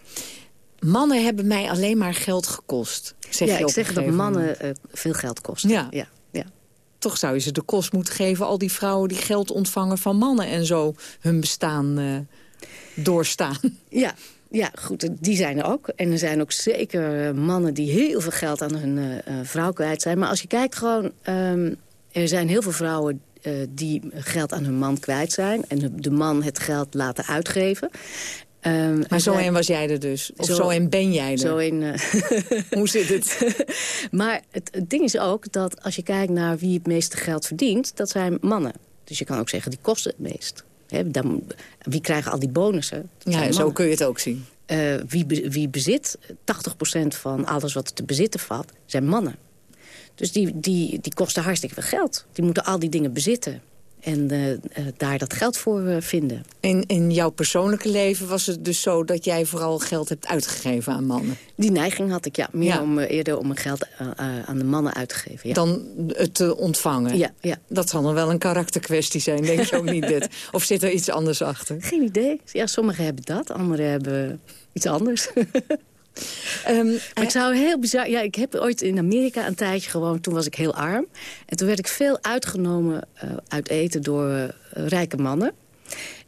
Mannen hebben mij alleen maar geld gekost. Zeg ja, je ik zeg dat mannen uh, veel geld kosten. Ja. ja. Ja. Toch zou je ze de kost moeten geven, al die vrouwen die geld ontvangen van mannen... en zo hun bestaan uh, doorstaan. Ja, ja, goed, die zijn er ook. En er zijn ook zeker mannen die heel veel geld aan hun uh, vrouw kwijt zijn. Maar als je kijkt gewoon... Um, er zijn heel veel vrouwen uh, die geld aan hun man kwijt zijn... en de man het geld laten uitgeven. Um, maar zo een was jij er dus? Of zo, zo een ben jij er? Zo een, uh... Hoe zit het? maar het, het ding is ook dat als je kijkt naar wie het meeste geld verdient... dat zijn mannen. Dus je kan ook zeggen, die kosten het meest. Dan, wie krijgen al die bonussen? Ja, zo kun je het ook zien. Uh, wie, be, wie bezit 80% van alles wat te bezitten valt, zijn mannen. Dus die, die, die kosten hartstikke veel geld. Die moeten al die dingen bezitten. En uh, uh, daar dat geld voor uh, vinden. In, in jouw persoonlijke leven was het dus zo dat jij vooral geld hebt uitgegeven aan mannen? Die neiging had ik, ja. Meer ja. om eerder om mijn geld aan de mannen uit te geven. Ja. Dan het te ontvangen? Ja, ja. Dat zal dan wel een karakterkwestie zijn, denk je ook niet dit? Of zit er iets anders achter? Geen idee. Ja, sommigen hebben dat, anderen hebben iets anders. Um, maar ik zou heel bizar... Ja, ik heb ooit in Amerika een tijdje gewoond. Toen was ik heel arm. En toen werd ik veel uitgenomen uh, uit eten door uh, rijke mannen.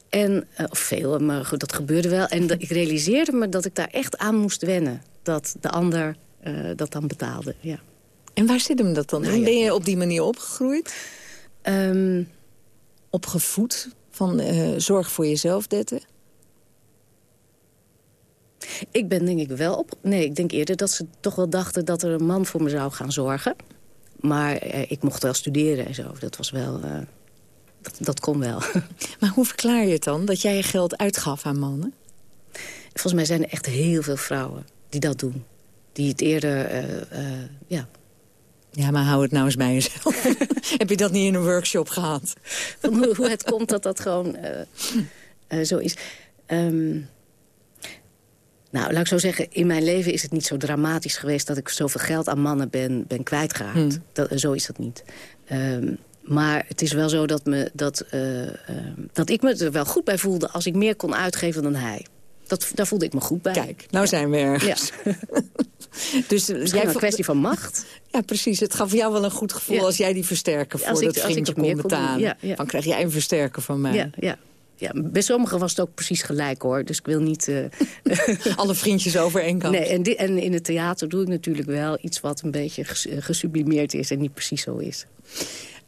En, uh, of veel, maar goed, dat gebeurde wel. En dat, ik realiseerde me dat ik daar echt aan moest wennen. Dat de ander dat dan betaalde, ja. En waar zit hem dat dan nou, in? Ben je op die manier opgegroeid? Um, Opgevoed? Van zorg voor jezelf, Dette? Ik ben denk ik wel op... Nee, ik denk eerder dat ze toch wel dachten dat er een man voor me zou gaan zorgen. Maar eh, ik mocht wel studeren en zo. Dat was wel... Uh, dat, dat kon wel. Maar hoe verklaar je het dan, dat jij je geld uitgaf aan mannen? Volgens mij zijn er echt heel veel vrouwen die dat doen. Die het eerder, uh, uh, ja... Ja, maar hou het nou eens bij jezelf. Heb je dat niet in een workshop gehad? Van hoe, hoe het komt dat dat gewoon zo is. Um, nou, laat ik zo zeggen, in mijn leven is het niet zo dramatisch geweest... dat ik zoveel geld aan mannen ben, ben kwijtgeraakt. Hmm. Dat, zo is dat niet. Um, maar het is wel zo dat, me, dat, uh, uh, dat ik me er wel goed bij voelde... als ik meer kon uitgeven dan hij. Dat, daar voelde ik me goed bij. Kijk, nou zijn we ergens. Ja. dus jij een kwestie van macht. Ja, precies. Het gaf jou wel een goed gevoel ja. als jij die versterker voor als dat ik, vriendje kon betalen. Dan krijg jij een versterker van mij. Ja, ja. Ja, bij sommigen was het ook precies gelijk, hoor. Dus ik wil niet... Uh... Alle vriendjes over één kant. Nee, en, en in het theater doe ik natuurlijk wel iets wat een beetje ges gesublimeerd is... en niet precies zo is.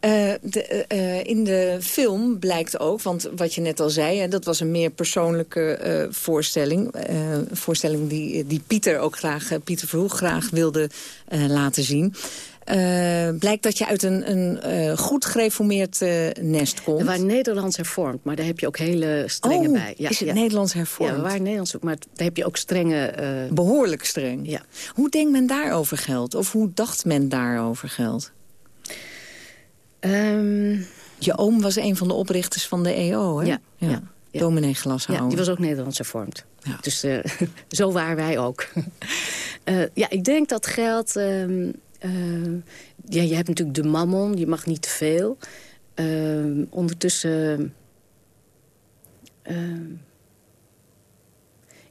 Uh, de, uh, in de film blijkt ook, want wat je net al zei... Hè, dat was een meer persoonlijke uh, voorstelling. Een voorstelling die, die Pieter ook graag, Pieter Verhoeg graag wilde laten zien. Blijkt dat je uit een, een goed gereformeerd nest komt. Waren Nederlands hervormd, maar daar heb je ook hele strenge oh, bij. Ja, is het ja. Nederlands hervormd? Ja, waren Nederlands, maar daar heb je ook strenge... Behoorlijk streng. Ja. Hoe denkt men daarover geld? Of hoe dacht men daarover geld? Um, je oom was een van de oprichters van de EO, hè? Ja. ja. ja. Dominee Glashouwer. Ja, die was ook Nederlands hervormd. Ja. Dus zo waren wij ook. ja, ik denk dat geld... Uh, ja, je hebt natuurlijk de mammon, je mag niet te veel. Ehm, ondertussen...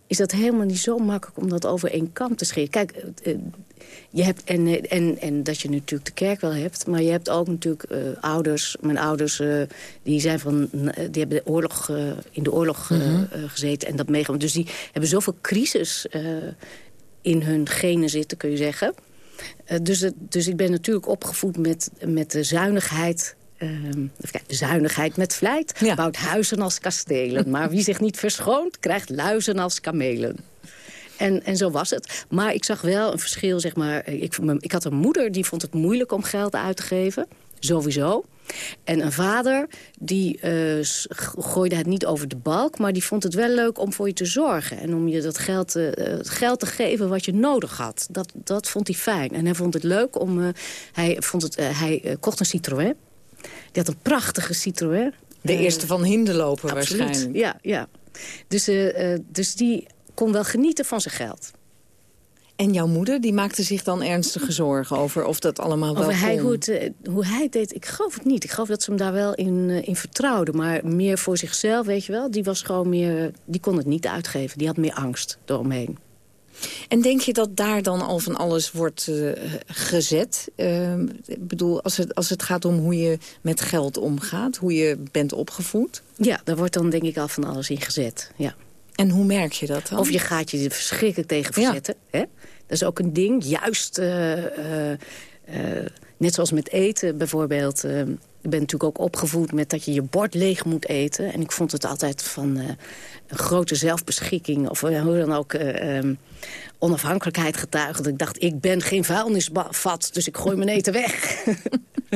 is dat helemaal niet zo makkelijk om dat over één kam te scheren. Kijk, je hebt, en, en, en dat je natuurlijk de kerk wel hebt... maar je hebt ook natuurlijk uh, ouders. Mijn ouders uh, die zijn van, die hebben de oorlog, uh, in de oorlog mm -hmm. gezeten en dat meegemaakt. Dus die hebben zoveel crisis in hun genen zitten, kun je zeggen. Dus, het, dus ik ben natuurlijk opgevoed met, met de zuinigheid... zuinigheid met vlijt ja. bouwt huizen als kastelen. Maar wie zich niet verschoont, krijgt luizen als kamelen. En, en zo was het. Maar ik zag wel een verschil, zeg maar. Ik, ik had een moeder die vond het moeilijk om geld uit te geven. Sowieso. En een vader, die uh, gooide het niet over de balk... maar die vond het wel leuk om voor je te zorgen. En om je dat geld, uh, het geld te geven wat je nodig had. Dat, dat vond hij fijn. En hij vond het leuk om... Uh, hij vond het, hij kocht een Citroën. Die had een prachtige Citroën. De eerste van Hinderlopen waarschijnlijk. Ja, ja. Dus, dus die kon wel genieten van zijn geld. En jouw moeder, die maakte zich dan ernstige zorgen over of dat allemaal wel over? Hij, hoe, het, hoe hij deed, ik geloof het niet. Ik geloof dat ze hem daar wel in, in vertrouwde. Maar meer voor zichzelf, weet je wel. Die was gewoon meer, die kon het niet uitgeven. Die had meer angst eromheen. En denk je dat daar dan al van alles wordt uh, gezet? Uh, ik bedoel, als het, als het gaat om hoe je met geld omgaat, hoe je bent opgevoed? Ja, daar wordt dan denk ik al van alles in gezet, ja. En hoe merk je dat dan? Of je gaat je er verschrikkelijk tegen verzetten. Ja. Hè? Dat is ook een ding. Juist, uh, uh, uh, net zoals met eten bijvoorbeeld... ik ben natuurlijk ook opgevoed met dat je je bord leeg moet eten. En ik vond het altijd van een grote zelfbeschikking... of hoe dan ook um, onafhankelijkheid getuigen. Dat ik dacht, ik ben geen vuilnisvat, dus ik gooi mijn eten weg.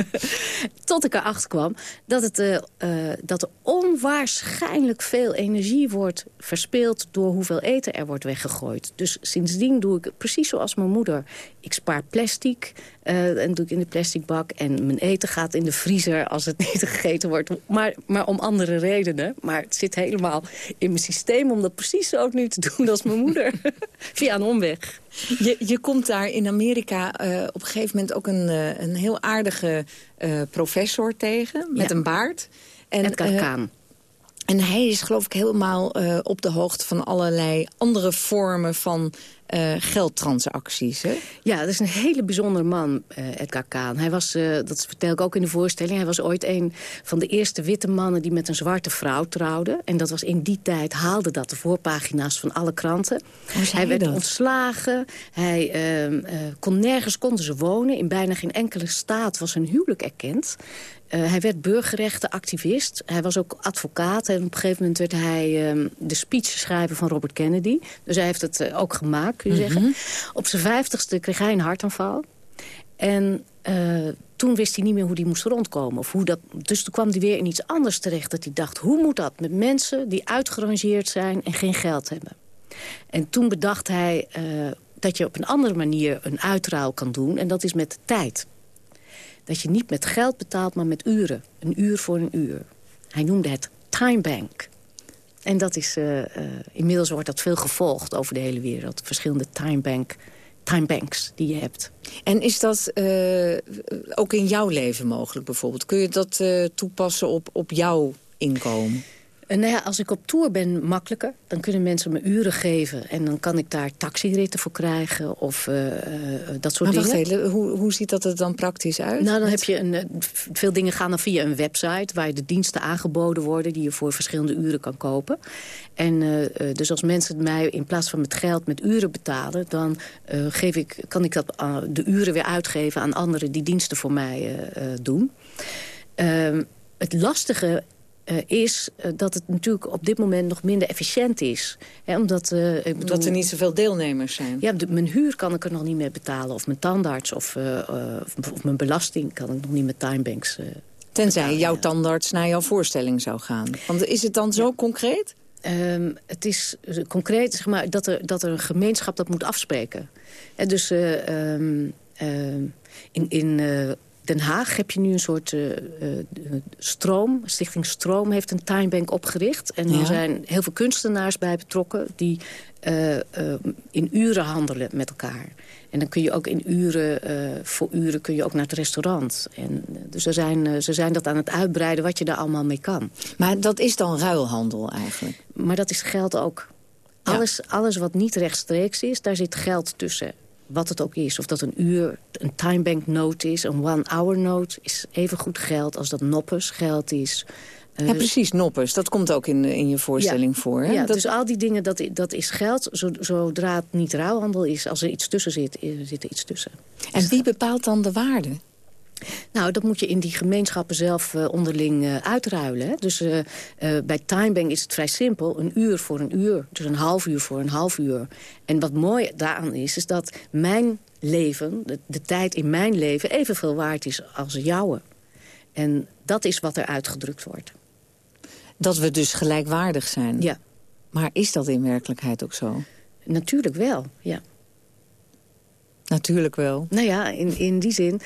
Tot ik erachter kwam dat, het, uh, uh, dat er onwaarschijnlijk veel energie wordt verspeeld... door hoeveel eten er wordt weggegooid. Dus sindsdien doe ik precies zoals mijn moeder. Ik spaar plastic uh, en doe ik in de plastic bak. En mijn eten gaat in de vriezer als het niet gegeten wordt. Maar, maar om andere redenen. Maar het zit helemaal in mijn systeem om dat precies zo nu te doen als mijn moeder. Via een omweg. Je, je komt daar in Amerika uh, op een gegeven moment ook een, uh, een heel aardige uh, professor tegen. Met ja. een baard. En, Edgar Kaan. En hij is geloof ik helemaal op de hoogte van allerlei andere vormen van uh, geldtransacties. Hè? Ja, dat is een hele bijzondere man, uh, Edgar Kaan. Hij was, uh, dat vertel ik ook in de voorstelling... hij was ooit een van de eerste witte mannen die met een zwarte vrouw trouwde. En dat was in die tijd, haalde dat de voorpagina's van alle kranten. hij werd dat? ontslagen, hij ehm, kon nergens konden ze wonen. In bijna geen enkele staat was een huwelijk erkend. Uh, hij werd burgerrechtenactivist. Hij was ook advocaat. En op een gegeven moment werd hij uh, de speechschrijver van Robert Kennedy. Dus hij heeft het uh, ook gemaakt, kun je Mhm. mm -hmm. zeggen. Op zijn vijftigste kreeg hij een hartaanval. En toen wist hij niet meer hoe hij moest rondkomen. Of hoe dat, dus toen kwam hij weer in iets anders terecht. Dat hij dacht, hoe moet dat met mensen die uitgerangeerd zijn en geen geld hebben? En toen bedacht hij dat je op een andere manier een uitruil kan doen. En dat is met tijd. Dat je niet met geld betaalt, maar met uren. Een uur voor een uur. Hij noemde het time bank. En dat is, uh, uh, inmiddels wordt dat veel gevolgd over de hele wereld. Verschillende time, bank, time banks die je hebt. En is dat uh, ook in jouw leven mogelijk bijvoorbeeld? Kun je dat toepassen op, op jouw inkomen? En nou ja, als ik op tour ben, makkelijker. Dan kunnen mensen me uren geven. En dan kan ik daar taxiritten voor krijgen. Of uh, dat soort maar dingen. Even, hoe, hoe ziet dat er dan praktisch uit? Nou, dan heb je een, veel dingen gaan dan via een website... waar de diensten aangeboden worden... die je voor verschillende uren kan kopen. En dus als mensen mij in plaats van met geld met uren betalen... dan geef ik, kan ik dat, de uren weer uitgeven aan anderen... die diensten voor mij doen. Ehm, het lastige uh, is uh, dat het natuurlijk op dit moment nog minder efficiënt is. He, omdat, uh, ik bedoel, omdat er niet zoveel deelnemers zijn. Ja, de, mijn huur kan ik er nog niet meer betalen. Of mijn tandarts of, of, of, mijn belasting kan ik nog niet met timebanks Tenzij betalen, jouw tandarts naar jouw voorstelling zou gaan. Want is het dan zo ja. concreet? Um, het is concreet zeg maar, dat, er, dat er een gemeenschap dat moet afspreken. En dus um, um, in... in Den Haag heb je nu een soort uh, uh, stroom. Stichting Stroom heeft een timebank opgericht. En ja. er zijn heel veel kunstenaars bij betrokken... die uh, in uren handelen met elkaar. En dan kun je ook in uren, voor uren kun je ook naar het restaurant. En, dus ze zijn, ze zijn dat aan het uitbreiden wat je daar allemaal mee kan. Maar dat is dan ruilhandel eigenlijk? Maar dat is geld ook. Ja. Alles, alles wat niet rechtstreeks is, daar zit geld tussen wat het ook is. Of dat een uur, een timebank note is, een one-hour note... is even goed geld als dat noppers geld is. Uh, ja, precies, noppers. Dat komt ook in, in je voorstelling ja, voor. Hè? Ja, dat... dus al die dingen, dat, dat is geld. Zodra het niet ruilhandel is, als er iets tussen zit, zit er iets tussen. En wie bepaalt dan de waarde? Nou, dat moet je in die gemeenschappen zelf uh, onderling uh, uitruilen. Hè? Dus uh, bij Timebank is het vrij simpel. Een uur voor een uur. Dus een half uur voor een half uur. En wat mooi daaraan is, is dat mijn leven... de, de tijd in mijn leven evenveel waard is als jouwe. En dat is wat er uitgedrukt wordt. Dat we dus gelijkwaardig zijn? Ja. Maar is dat in werkelijkheid ook zo? Natuurlijk wel, ja. Natuurlijk wel? Nou ja, in, in die zin...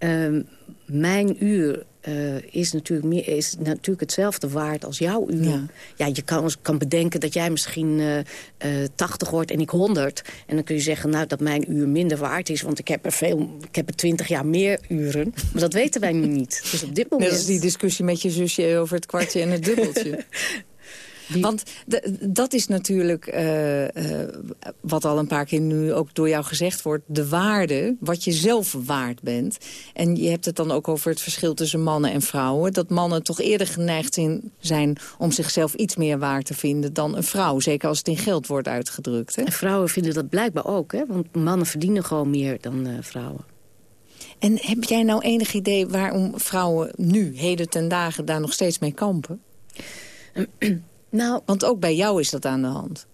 Uh, mijn uur uh, is, natuurlijk meer, is natuurlijk hetzelfde waard als jouw uur. Ja, ja je kan, kan bedenken dat jij misschien uh, uh, 80 wordt en ik 100. En dan kun je zeggen nou, dat mijn uur minder waard is... want ik heb er, veel, ik heb er 20 jaar meer uren. Maar dat weten wij nu niet. Dus op dit moment... Net als die discussie met je zusje over het kwartje en het dubbeltje. Die... Want dat is natuurlijk, uh, uh, wat al een paar keer nu ook door jou gezegd wordt... de waarde, wat je zelf waard bent. En je hebt het dan ook over het verschil tussen mannen en vrouwen. Dat mannen toch eerder geneigd in, zijn om zichzelf iets meer waard te vinden dan een vrouw. Zeker als het in geld wordt uitgedrukt. Hè? En vrouwen vinden dat blijkbaar ook, hè? want mannen verdienen gewoon meer dan uh, vrouwen. En heb jij nou enig idee waarom vrouwen nu, heden ten dagen, daar nog steeds mee kampen? Nou, Want ook bij jou is dat aan de hand.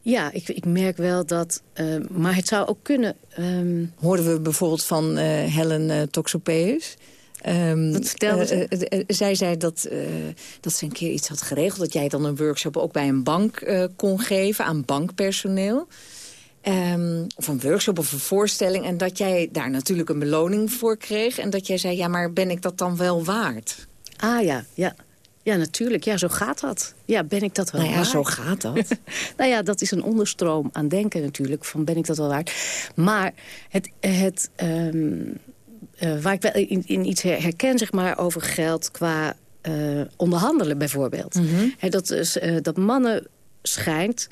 Ja, ik, ik merk wel dat... Uh, maar het zou ook kunnen... Um... Hoorden we bijvoorbeeld van uh, Helen uh, Toxopeus... Um, Wat vertelde ze? zij zei dat, dat ze een keer iets had geregeld... dat jij dan een workshop ook bij een bank kon geven aan bankpersoneel. Um, of een workshop of een voorstelling. En dat jij daar natuurlijk een beloning voor kreeg. En dat jij zei, ja, maar ben ik dat dan wel waard? Ah ja, ja. Ja, natuurlijk. Ja, zo gaat dat. Ja, ben ik dat wel nou ja, waard? zo gaat dat. nou ja, dat is een onderstroom aan denken natuurlijk. Van ben ik dat wel waard? Maar het... het um, uh, waar ik wel in, in, iets herken, zeg maar, over geld qua uh, onderhandelen bijvoorbeeld. Mm -hmm. He, dat, is, uh, dat mannen schijnt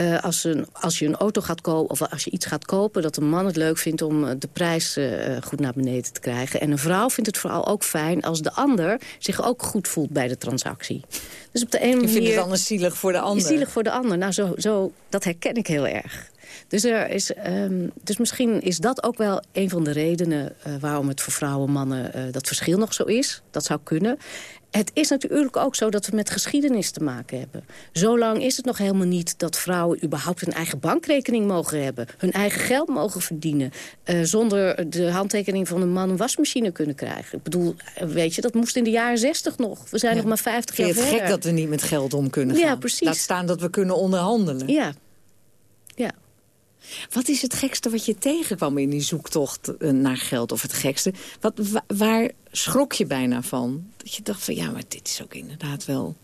uh, als, een, als je een auto gaat kopen of als je iets gaat kopen... dat een man het leuk vindt om de prijs uh, goed naar beneden te krijgen. En een vrouw vindt het vooral ook fijn als de ander zich ook goed voelt bij de transactie. Dus op de ene manier... Je vindt het anders zielig voor de ander. Zielig voor de ander. Nou, zo, zo, dat herken ik heel erg. Dus, er is, um, dus misschien is dat ook wel een van de redenen... Uh, waarom het voor vrouwen en mannen uh, dat verschil nog zo is. Dat zou kunnen. Het is natuurlijk ook zo dat we met geschiedenis te maken hebben. Zolang is het nog helemaal niet dat vrouwen überhaupt een eigen bankrekening mogen hebben. Hun eigen geld mogen verdienen. Uh, zonder de handtekening van een man een wasmachine kunnen krijgen. Ik bedoel, eh, weet je, dat moest in de jaren zestig nog. We zijn nog maar 50 jaar verder. Het is gek dat we niet met geld om kunnen gaan. Ja, precies. Laat staan dat we kunnen onderhandelen. Ja. Wat is het gekste wat je tegenkwam in die zoektocht eh, naar geld? Of het gekste? Wat, waar schrok je bijna van? Dat je dacht van, ja, maar dit is ook inderdaad wel...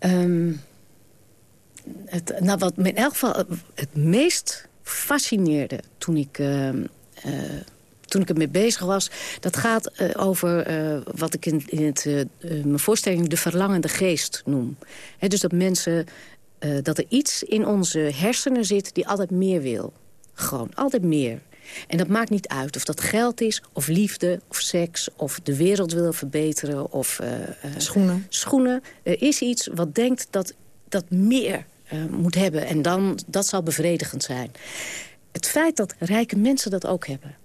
Um, het, nou, wat me in elk geval het meest fascineerde toen ik... Uh, uh, toen ik ermee bezig was, dat gaat over wat ik in, in het, mijn voorstelling de verlangende geest noem. Dus dat mensen uh, dat er iets in onze hersenen zit die altijd meer wil. Gewoon, altijd meer. En dat maakt niet uit of dat geld is, of liefde, of seks... of de wereld wil verbeteren, of... Uh, uh, schoenen. Schoenen. Er is iets wat denkt dat dat meer moet hebben. En dan, dat zal bevredigend zijn. Het feit dat rijke mensen dat ook hebben...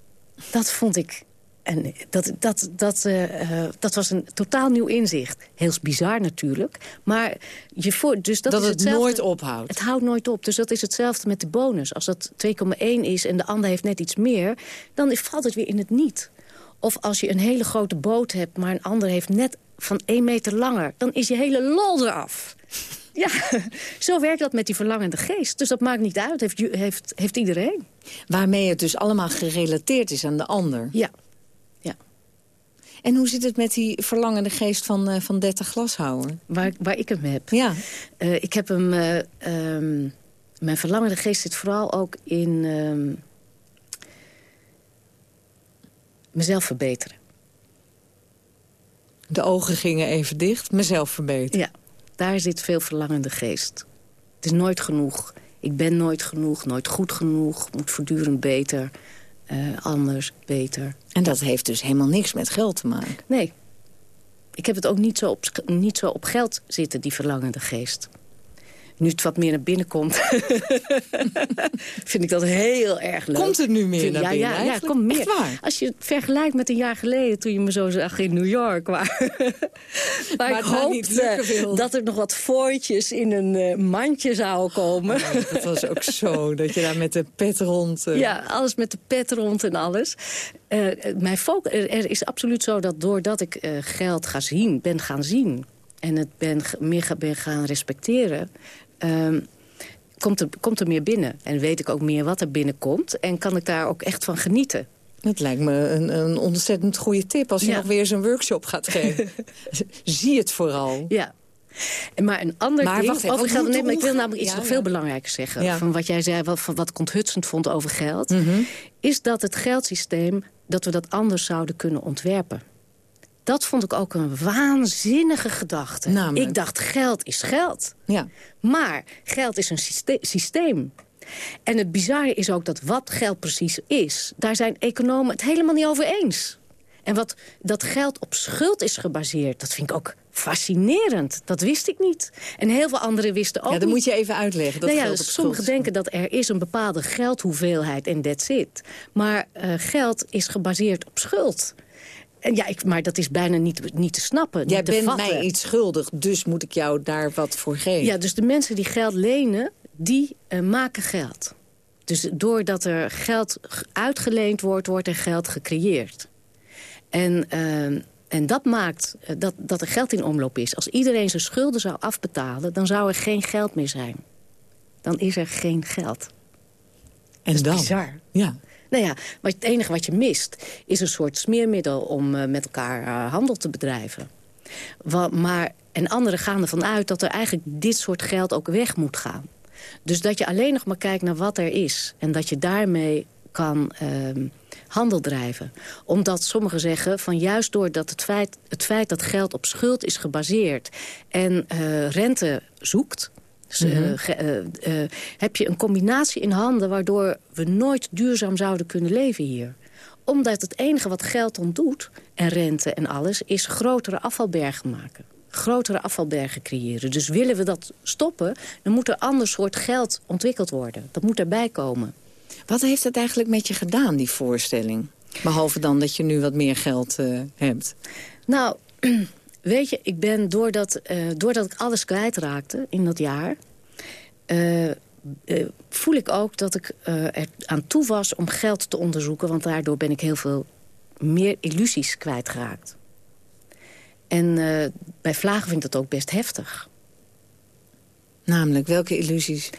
dat vond ik en dat, dat, dat, uh, dat was een totaal nieuw inzicht. Heel bizar natuurlijk. Maar je voor, dus dat, dat is het nooit ophoudt. Het houdt nooit op. Dus dat is hetzelfde met de bonus. Als dat 2,1 is en de ander heeft net iets meer... dan valt het weer in het niet. Of als je een hele grote boot hebt... maar een ander heeft net van 1 meter langer... dan is je hele lol eraf. Ja, zo werkt dat met die verlangende geest. Dus dat maakt niet uit, heeft, heeft, heeft iedereen. Waarmee het dus allemaal gerelateerd is aan de ander. Ja. En hoe zit het met die verlangende geest van, uh, van 30 glashouwer? Waar, waar ik hem heb? Ja. Uh, ik heb hem... Uh, um, mijn verlangende geest zit vooral ook in... Um, mezelf verbeteren. De ogen gingen even dicht, mezelf verbeteren. Ja, daar zit veel verlangende geest. Het is nooit genoeg. Ik ben nooit genoeg, nooit goed genoeg. Moet voortdurend beter. Uh, anders, beter. En dat heeft dus helemaal niks met geld te maken? Nee. Ik heb het ook niet zo op, niet zo op geld zitten, die verlangende geest nu het wat meer naar binnen komt, vind ik dat heel erg leuk. Komt het nu meer naar ja, binnen Ja, ja het komt meer. Als je het vergelijkt met een jaar geleden toen je me zo zag in New York... waar, waar ik hoopte dat er nog wat voortjes in een uh, mandje zouden komen. Oh, dat was ook zo, dat je daar met de pet rond... Uh... Ja, alles met de pet rond en alles. Uh, mijn focus, er is absoluut zo dat doordat ik geld ga zien, ben gaan zien... en het ben, meer ben gaan respecteren um, komt, er, komt er meer binnen. En weet ik ook meer wat er binnenkomt. En kan ik daar ook echt van genieten. Het lijkt me een, een ontzettend goede tip als je nog weer eens een workshop gaat geven. Zie het vooral. Ja. Maar een ander maar, ding wacht over geld... Nee, maar ik wil namelijk iets nog veel belangrijker zeggen. Ja. Van wat jij zei, wat, van wat ik onthutsend vond over geld... Mm -hmm. is dat het geldsysteem, dat we dat anders zouden kunnen ontwerpen. Dat vond ik ook een waanzinnige gedachte. Namelijk? Ik dacht, geld is geld. Ja. Maar geld is een systeem. En het bizarre is ook dat wat geld precies is... daar zijn economen het helemaal niet over eens. En wat dat geld op schuld is gebaseerd, dat vind ik ook fascinerend. Dat wist ik niet. En heel veel anderen wisten ook Ja, dat moet je even uitleggen. Dat nou ja, sommigen denken dat er is een bepaalde geldhoeveelheid en that's it. Maar uh, geld is gebaseerd op schuld. En ja, ik, maar dat is bijna niet, niet te snappen. Jij niet te bent vatten. mij iets schuldig, dus moet ik jou daar wat voor geven. Ja, dus de mensen die geld lenen, die uh, maken geld. Dus doordat er geld uitgeleend wordt, wordt er geld gecreëerd. En, uh, en dat maakt uh, dat, dat er geld in omloop is. Als iedereen zijn schulden zou afbetalen, dan zou er geen geld meer zijn. Dan is er geen geld. En dat dan? is bizar. Ja. Nou ja, maar het enige wat je mist is een soort smeermiddel om uh, met elkaar uh, handel te bedrijven. Wat, maar, en anderen gaan ervan uit dat er eigenlijk dit soort geld ook weg moet gaan. Dus dat je alleen nog maar kijkt naar wat er is. En dat je daarmee kan uh, handel drijven. Omdat sommigen zeggen van juist doordat het feit, het feit dat geld op schuld is gebaseerd... en uh, rente zoekt dus, mm -hmm. uh, uh, uh, heb je een combinatie in handen... waardoor we nooit duurzaam zouden kunnen leven hier. Omdat het enige wat geld dan doet, en rente en alles... is grotere afvalbergen maken. Grotere afvalbergen creëren. Dus willen we dat stoppen, dan moet er ander soort geld ontwikkeld worden. Dat moet erbij komen. Wat heeft het eigenlijk met je gedaan, die voorstelling? Behalve dan dat je nu wat meer geld hebt. Nou, weet je, ik ben doordat, uh, doordat ik alles kwijtraakte in dat jaar... Uh, uh, voel ik ook dat ik er aan toe was om geld te onderzoeken... want daardoor ben ik heel veel meer illusies kwijtgeraakt. En bij vlagen vind ik dat ook best heftig. Namelijk, welke illusies?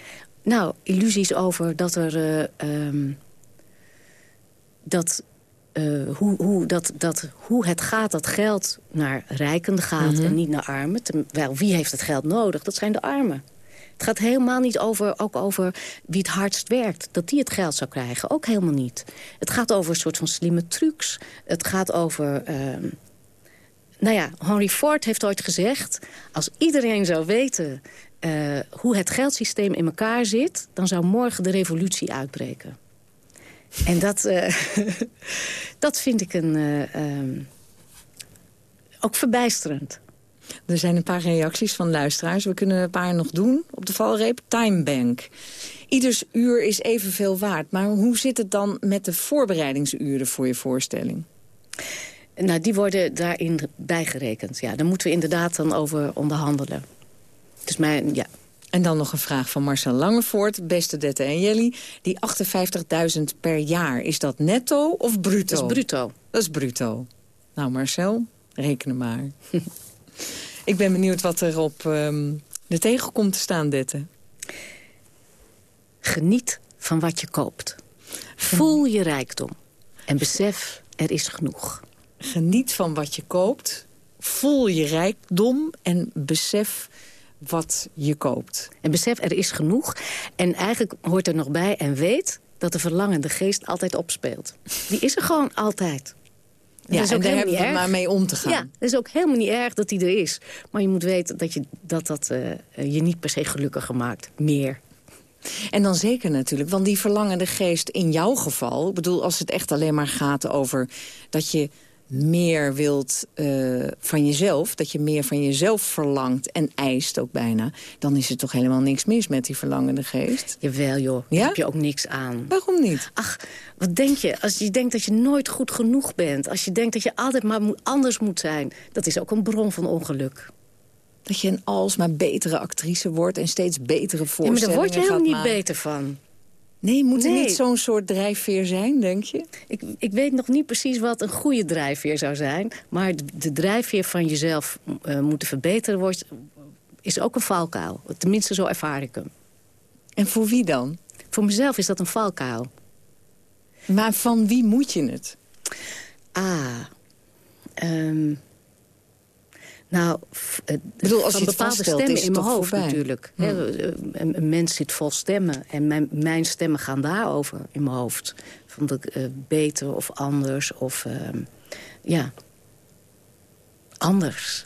Nou, illusies over dat er... Um, dat uh, hoe, hoe, dat, dat, hoe het gaat dat geld naar rijken gaat Mhm. en niet naar armen. Terwijl wie heeft het geld nodig? Dat zijn de armen. Het gaat helemaal niet over, ook over wie het hardst werkt. Dat die het geld zou krijgen. Ook helemaal niet. Het gaat over een soort van slimme trucs. Het gaat over... ehm, nou ja, Henry Ford heeft ooit gezegd... als iedereen zou weten eh, hoe het geldsysteem in elkaar zit... dan zou morgen de revolutie uitbreken. En dat, eh, dat vind ik een, eh, ehm, ook verbijsterend. Er zijn een paar reacties van luisteraars. We kunnen een paar nog doen op de valreep. Timebank. Ieders uur is evenveel waard. Maar hoe zit het dan met de voorbereidingsuren voor je voorstelling? Nou, die worden daarin bijgerekend. Ja, daar moeten we inderdaad dan over onderhandelen. Dus mijn, ja. En dan nog een vraag van Marcel Langevoort. Beste Dette en Jelly. Die 58.000 per jaar, is dat netto of bruto? Dat is bruto. Dat is bruto. Nou Marcel, rekenen maar. Ik ben benieuwd wat er op ehm, de tegel komt te staan, Dette. Geniet van wat je koopt. Voel je rijkdom. En besef, er is genoeg. Geniet van wat je koopt. Voel je rijkdom en besef wat je koopt. En besef, er is genoeg. En eigenlijk hoort er nog bij en weet dat de verlangende geest altijd opspeelt. Die is er gewoon altijd. Ja, dat is en daar hebben we niet maar erg. mee om te gaan. Ja, het is ook helemaal niet erg dat die er is. Maar je moet weten dat je, dat, dat eh, je niet per se gelukkiger maakt. Meer. En dan zeker natuurlijk, want die verlangende geest in jouw geval... ik bedoel, als het echt alleen maar gaat over dat je meer wilt eh, van jezelf... dat je meer van jezelf verlangt en eist ook bijna... dan is er toch helemaal niks mis met die verlangende geest? Jawel joh, daar Ja? heb je ook niks aan. Waarom niet? Ach, wat denk je? Als je denkt dat je nooit goed genoeg bent... als je denkt dat je altijd maar anders moet zijn... dat is ook een bron van ongeluk. Dat je een alsmaar betere actrice wordt en steeds betere Ja, voorstellingen maar daar word je helemaal gaat niet maken. beter van. Nee, moet er Nee. niet zo'n soort drijfveer zijn, denk je? Ik, ik weet nog niet precies wat een goede drijfveer zou zijn... maar de, de drijfveer van jezelf eh, moeten verbeteren wordt, is ook een valkuil. Tenminste, zo ervaar ik hem. En voor wie dan? Voor mezelf is dat een valkuil. Maar van wie moet je het? Ah, ehm, nou, eh, bedoel, als van je het bepaalde stemmen is in mijn hoofd voorbij? natuurlijk. Hmm. Een, een mens zit vol stemmen en mijn, mijn stemmen gaan daarover in mijn hoofd. Van dat ik eh, beter of anders of ehm, ja, anders.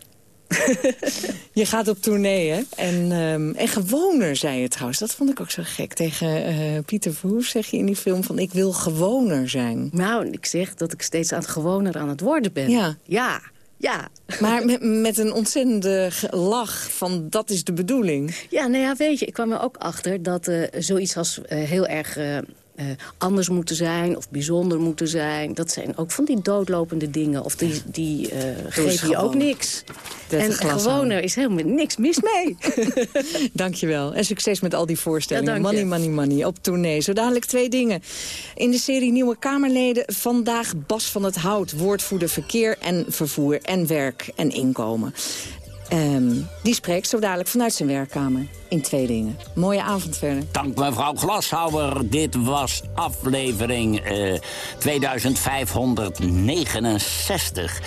Je gaat op tournee, hè? En, ehm, en gewoner, zei je trouwens. Dat vond ik ook zo gek. Tegen eh, Pieter Verhoef zeg je in die film van... ik wil gewoner zijn. Nou, ik zeg dat ik steeds aan het gewoner aan het worden ben. Ja. Ja, ja. Maar met, met een ontzettende lach van dat is de bedoeling. Ja, nou ja, weet je, ik kwam er ook achter dat eh, zoiets als eh, heel erg eh, eh, anders moeten zijn of bijzonder moeten zijn. Dat zijn ook van die doodlopende dingen. Of die, die eh, geven je ook gewoon. niks. En glas gewoner is helemaal niks mis mee. Dankjewel. En succes met al die voorstellingen. Ja, money, money, money. Op tournee. Zo dadelijk twee dingen. In de serie Nieuwe Kamerleden. Vandaag Bas van het Hout. Woordvoerder verkeer en vervoer en werk en inkomen. Ehm, die spreekt zo dadelijk vanuit zijn werkkamer. In twee dingen. Mooie avond verder. Dank mevrouw Glashouwer. Dit was aflevering eh, 2569.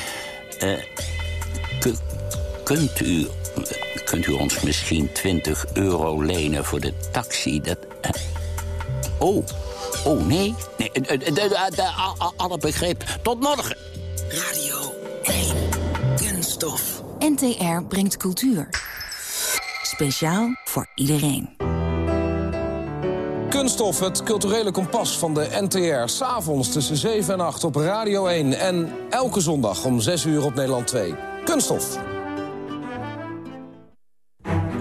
Eh, ku- kunt, u, kunt u ons misschien 20 euro lenen voor de taxi? Dat, eh, oh, oh nee. nee de, de, de- a- a- alle begrip. Tot morgen. Radio 1. Kunststof. NTR brengt cultuur. Speciaal voor iedereen. Kunststof, het culturele kompas van de NTR. S'avonds tussen 7 en 8 op Radio 1. En elke zondag om 6 uur op Nederland 2. Kunststof.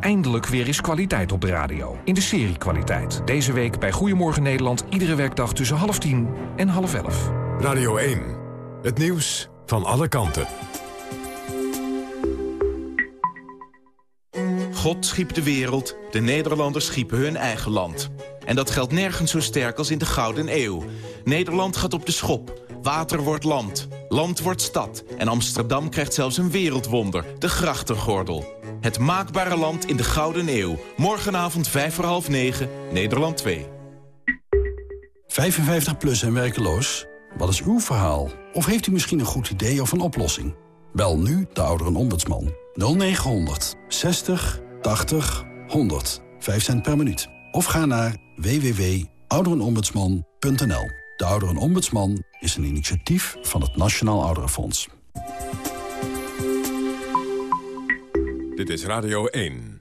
Eindelijk weer eens kwaliteit op de radio. In de serie Kwaliteit. Deze week bij Goedemorgen Nederland. Iedere werkdag tussen half tien en half elf. Radio 1. Het nieuws van alle kanten. God schiep de wereld, de Nederlanders schiepen hun eigen land. En dat geldt nergens zo sterk als in de Gouden Eeuw. Nederland gaat op de schop. Water wordt land. Land wordt stad. En Amsterdam krijgt zelfs een wereldwonder, de grachtengordel. Het maakbare land in de Gouden Eeuw. Morgenavond 5 voor half 9, Nederland 2. 55 plus en werkeloos? Wat is uw verhaal? Of heeft u misschien een goed idee of een oplossing? Bel nu de ouderenombudsman. 0900 60 80 100. 5 cent per minuut. Of ga naar www.ouderenombudsman.nl. De Ouderenombudsman is een initiatief van het Nationaal Ouderenfonds. Dit is Radio 1.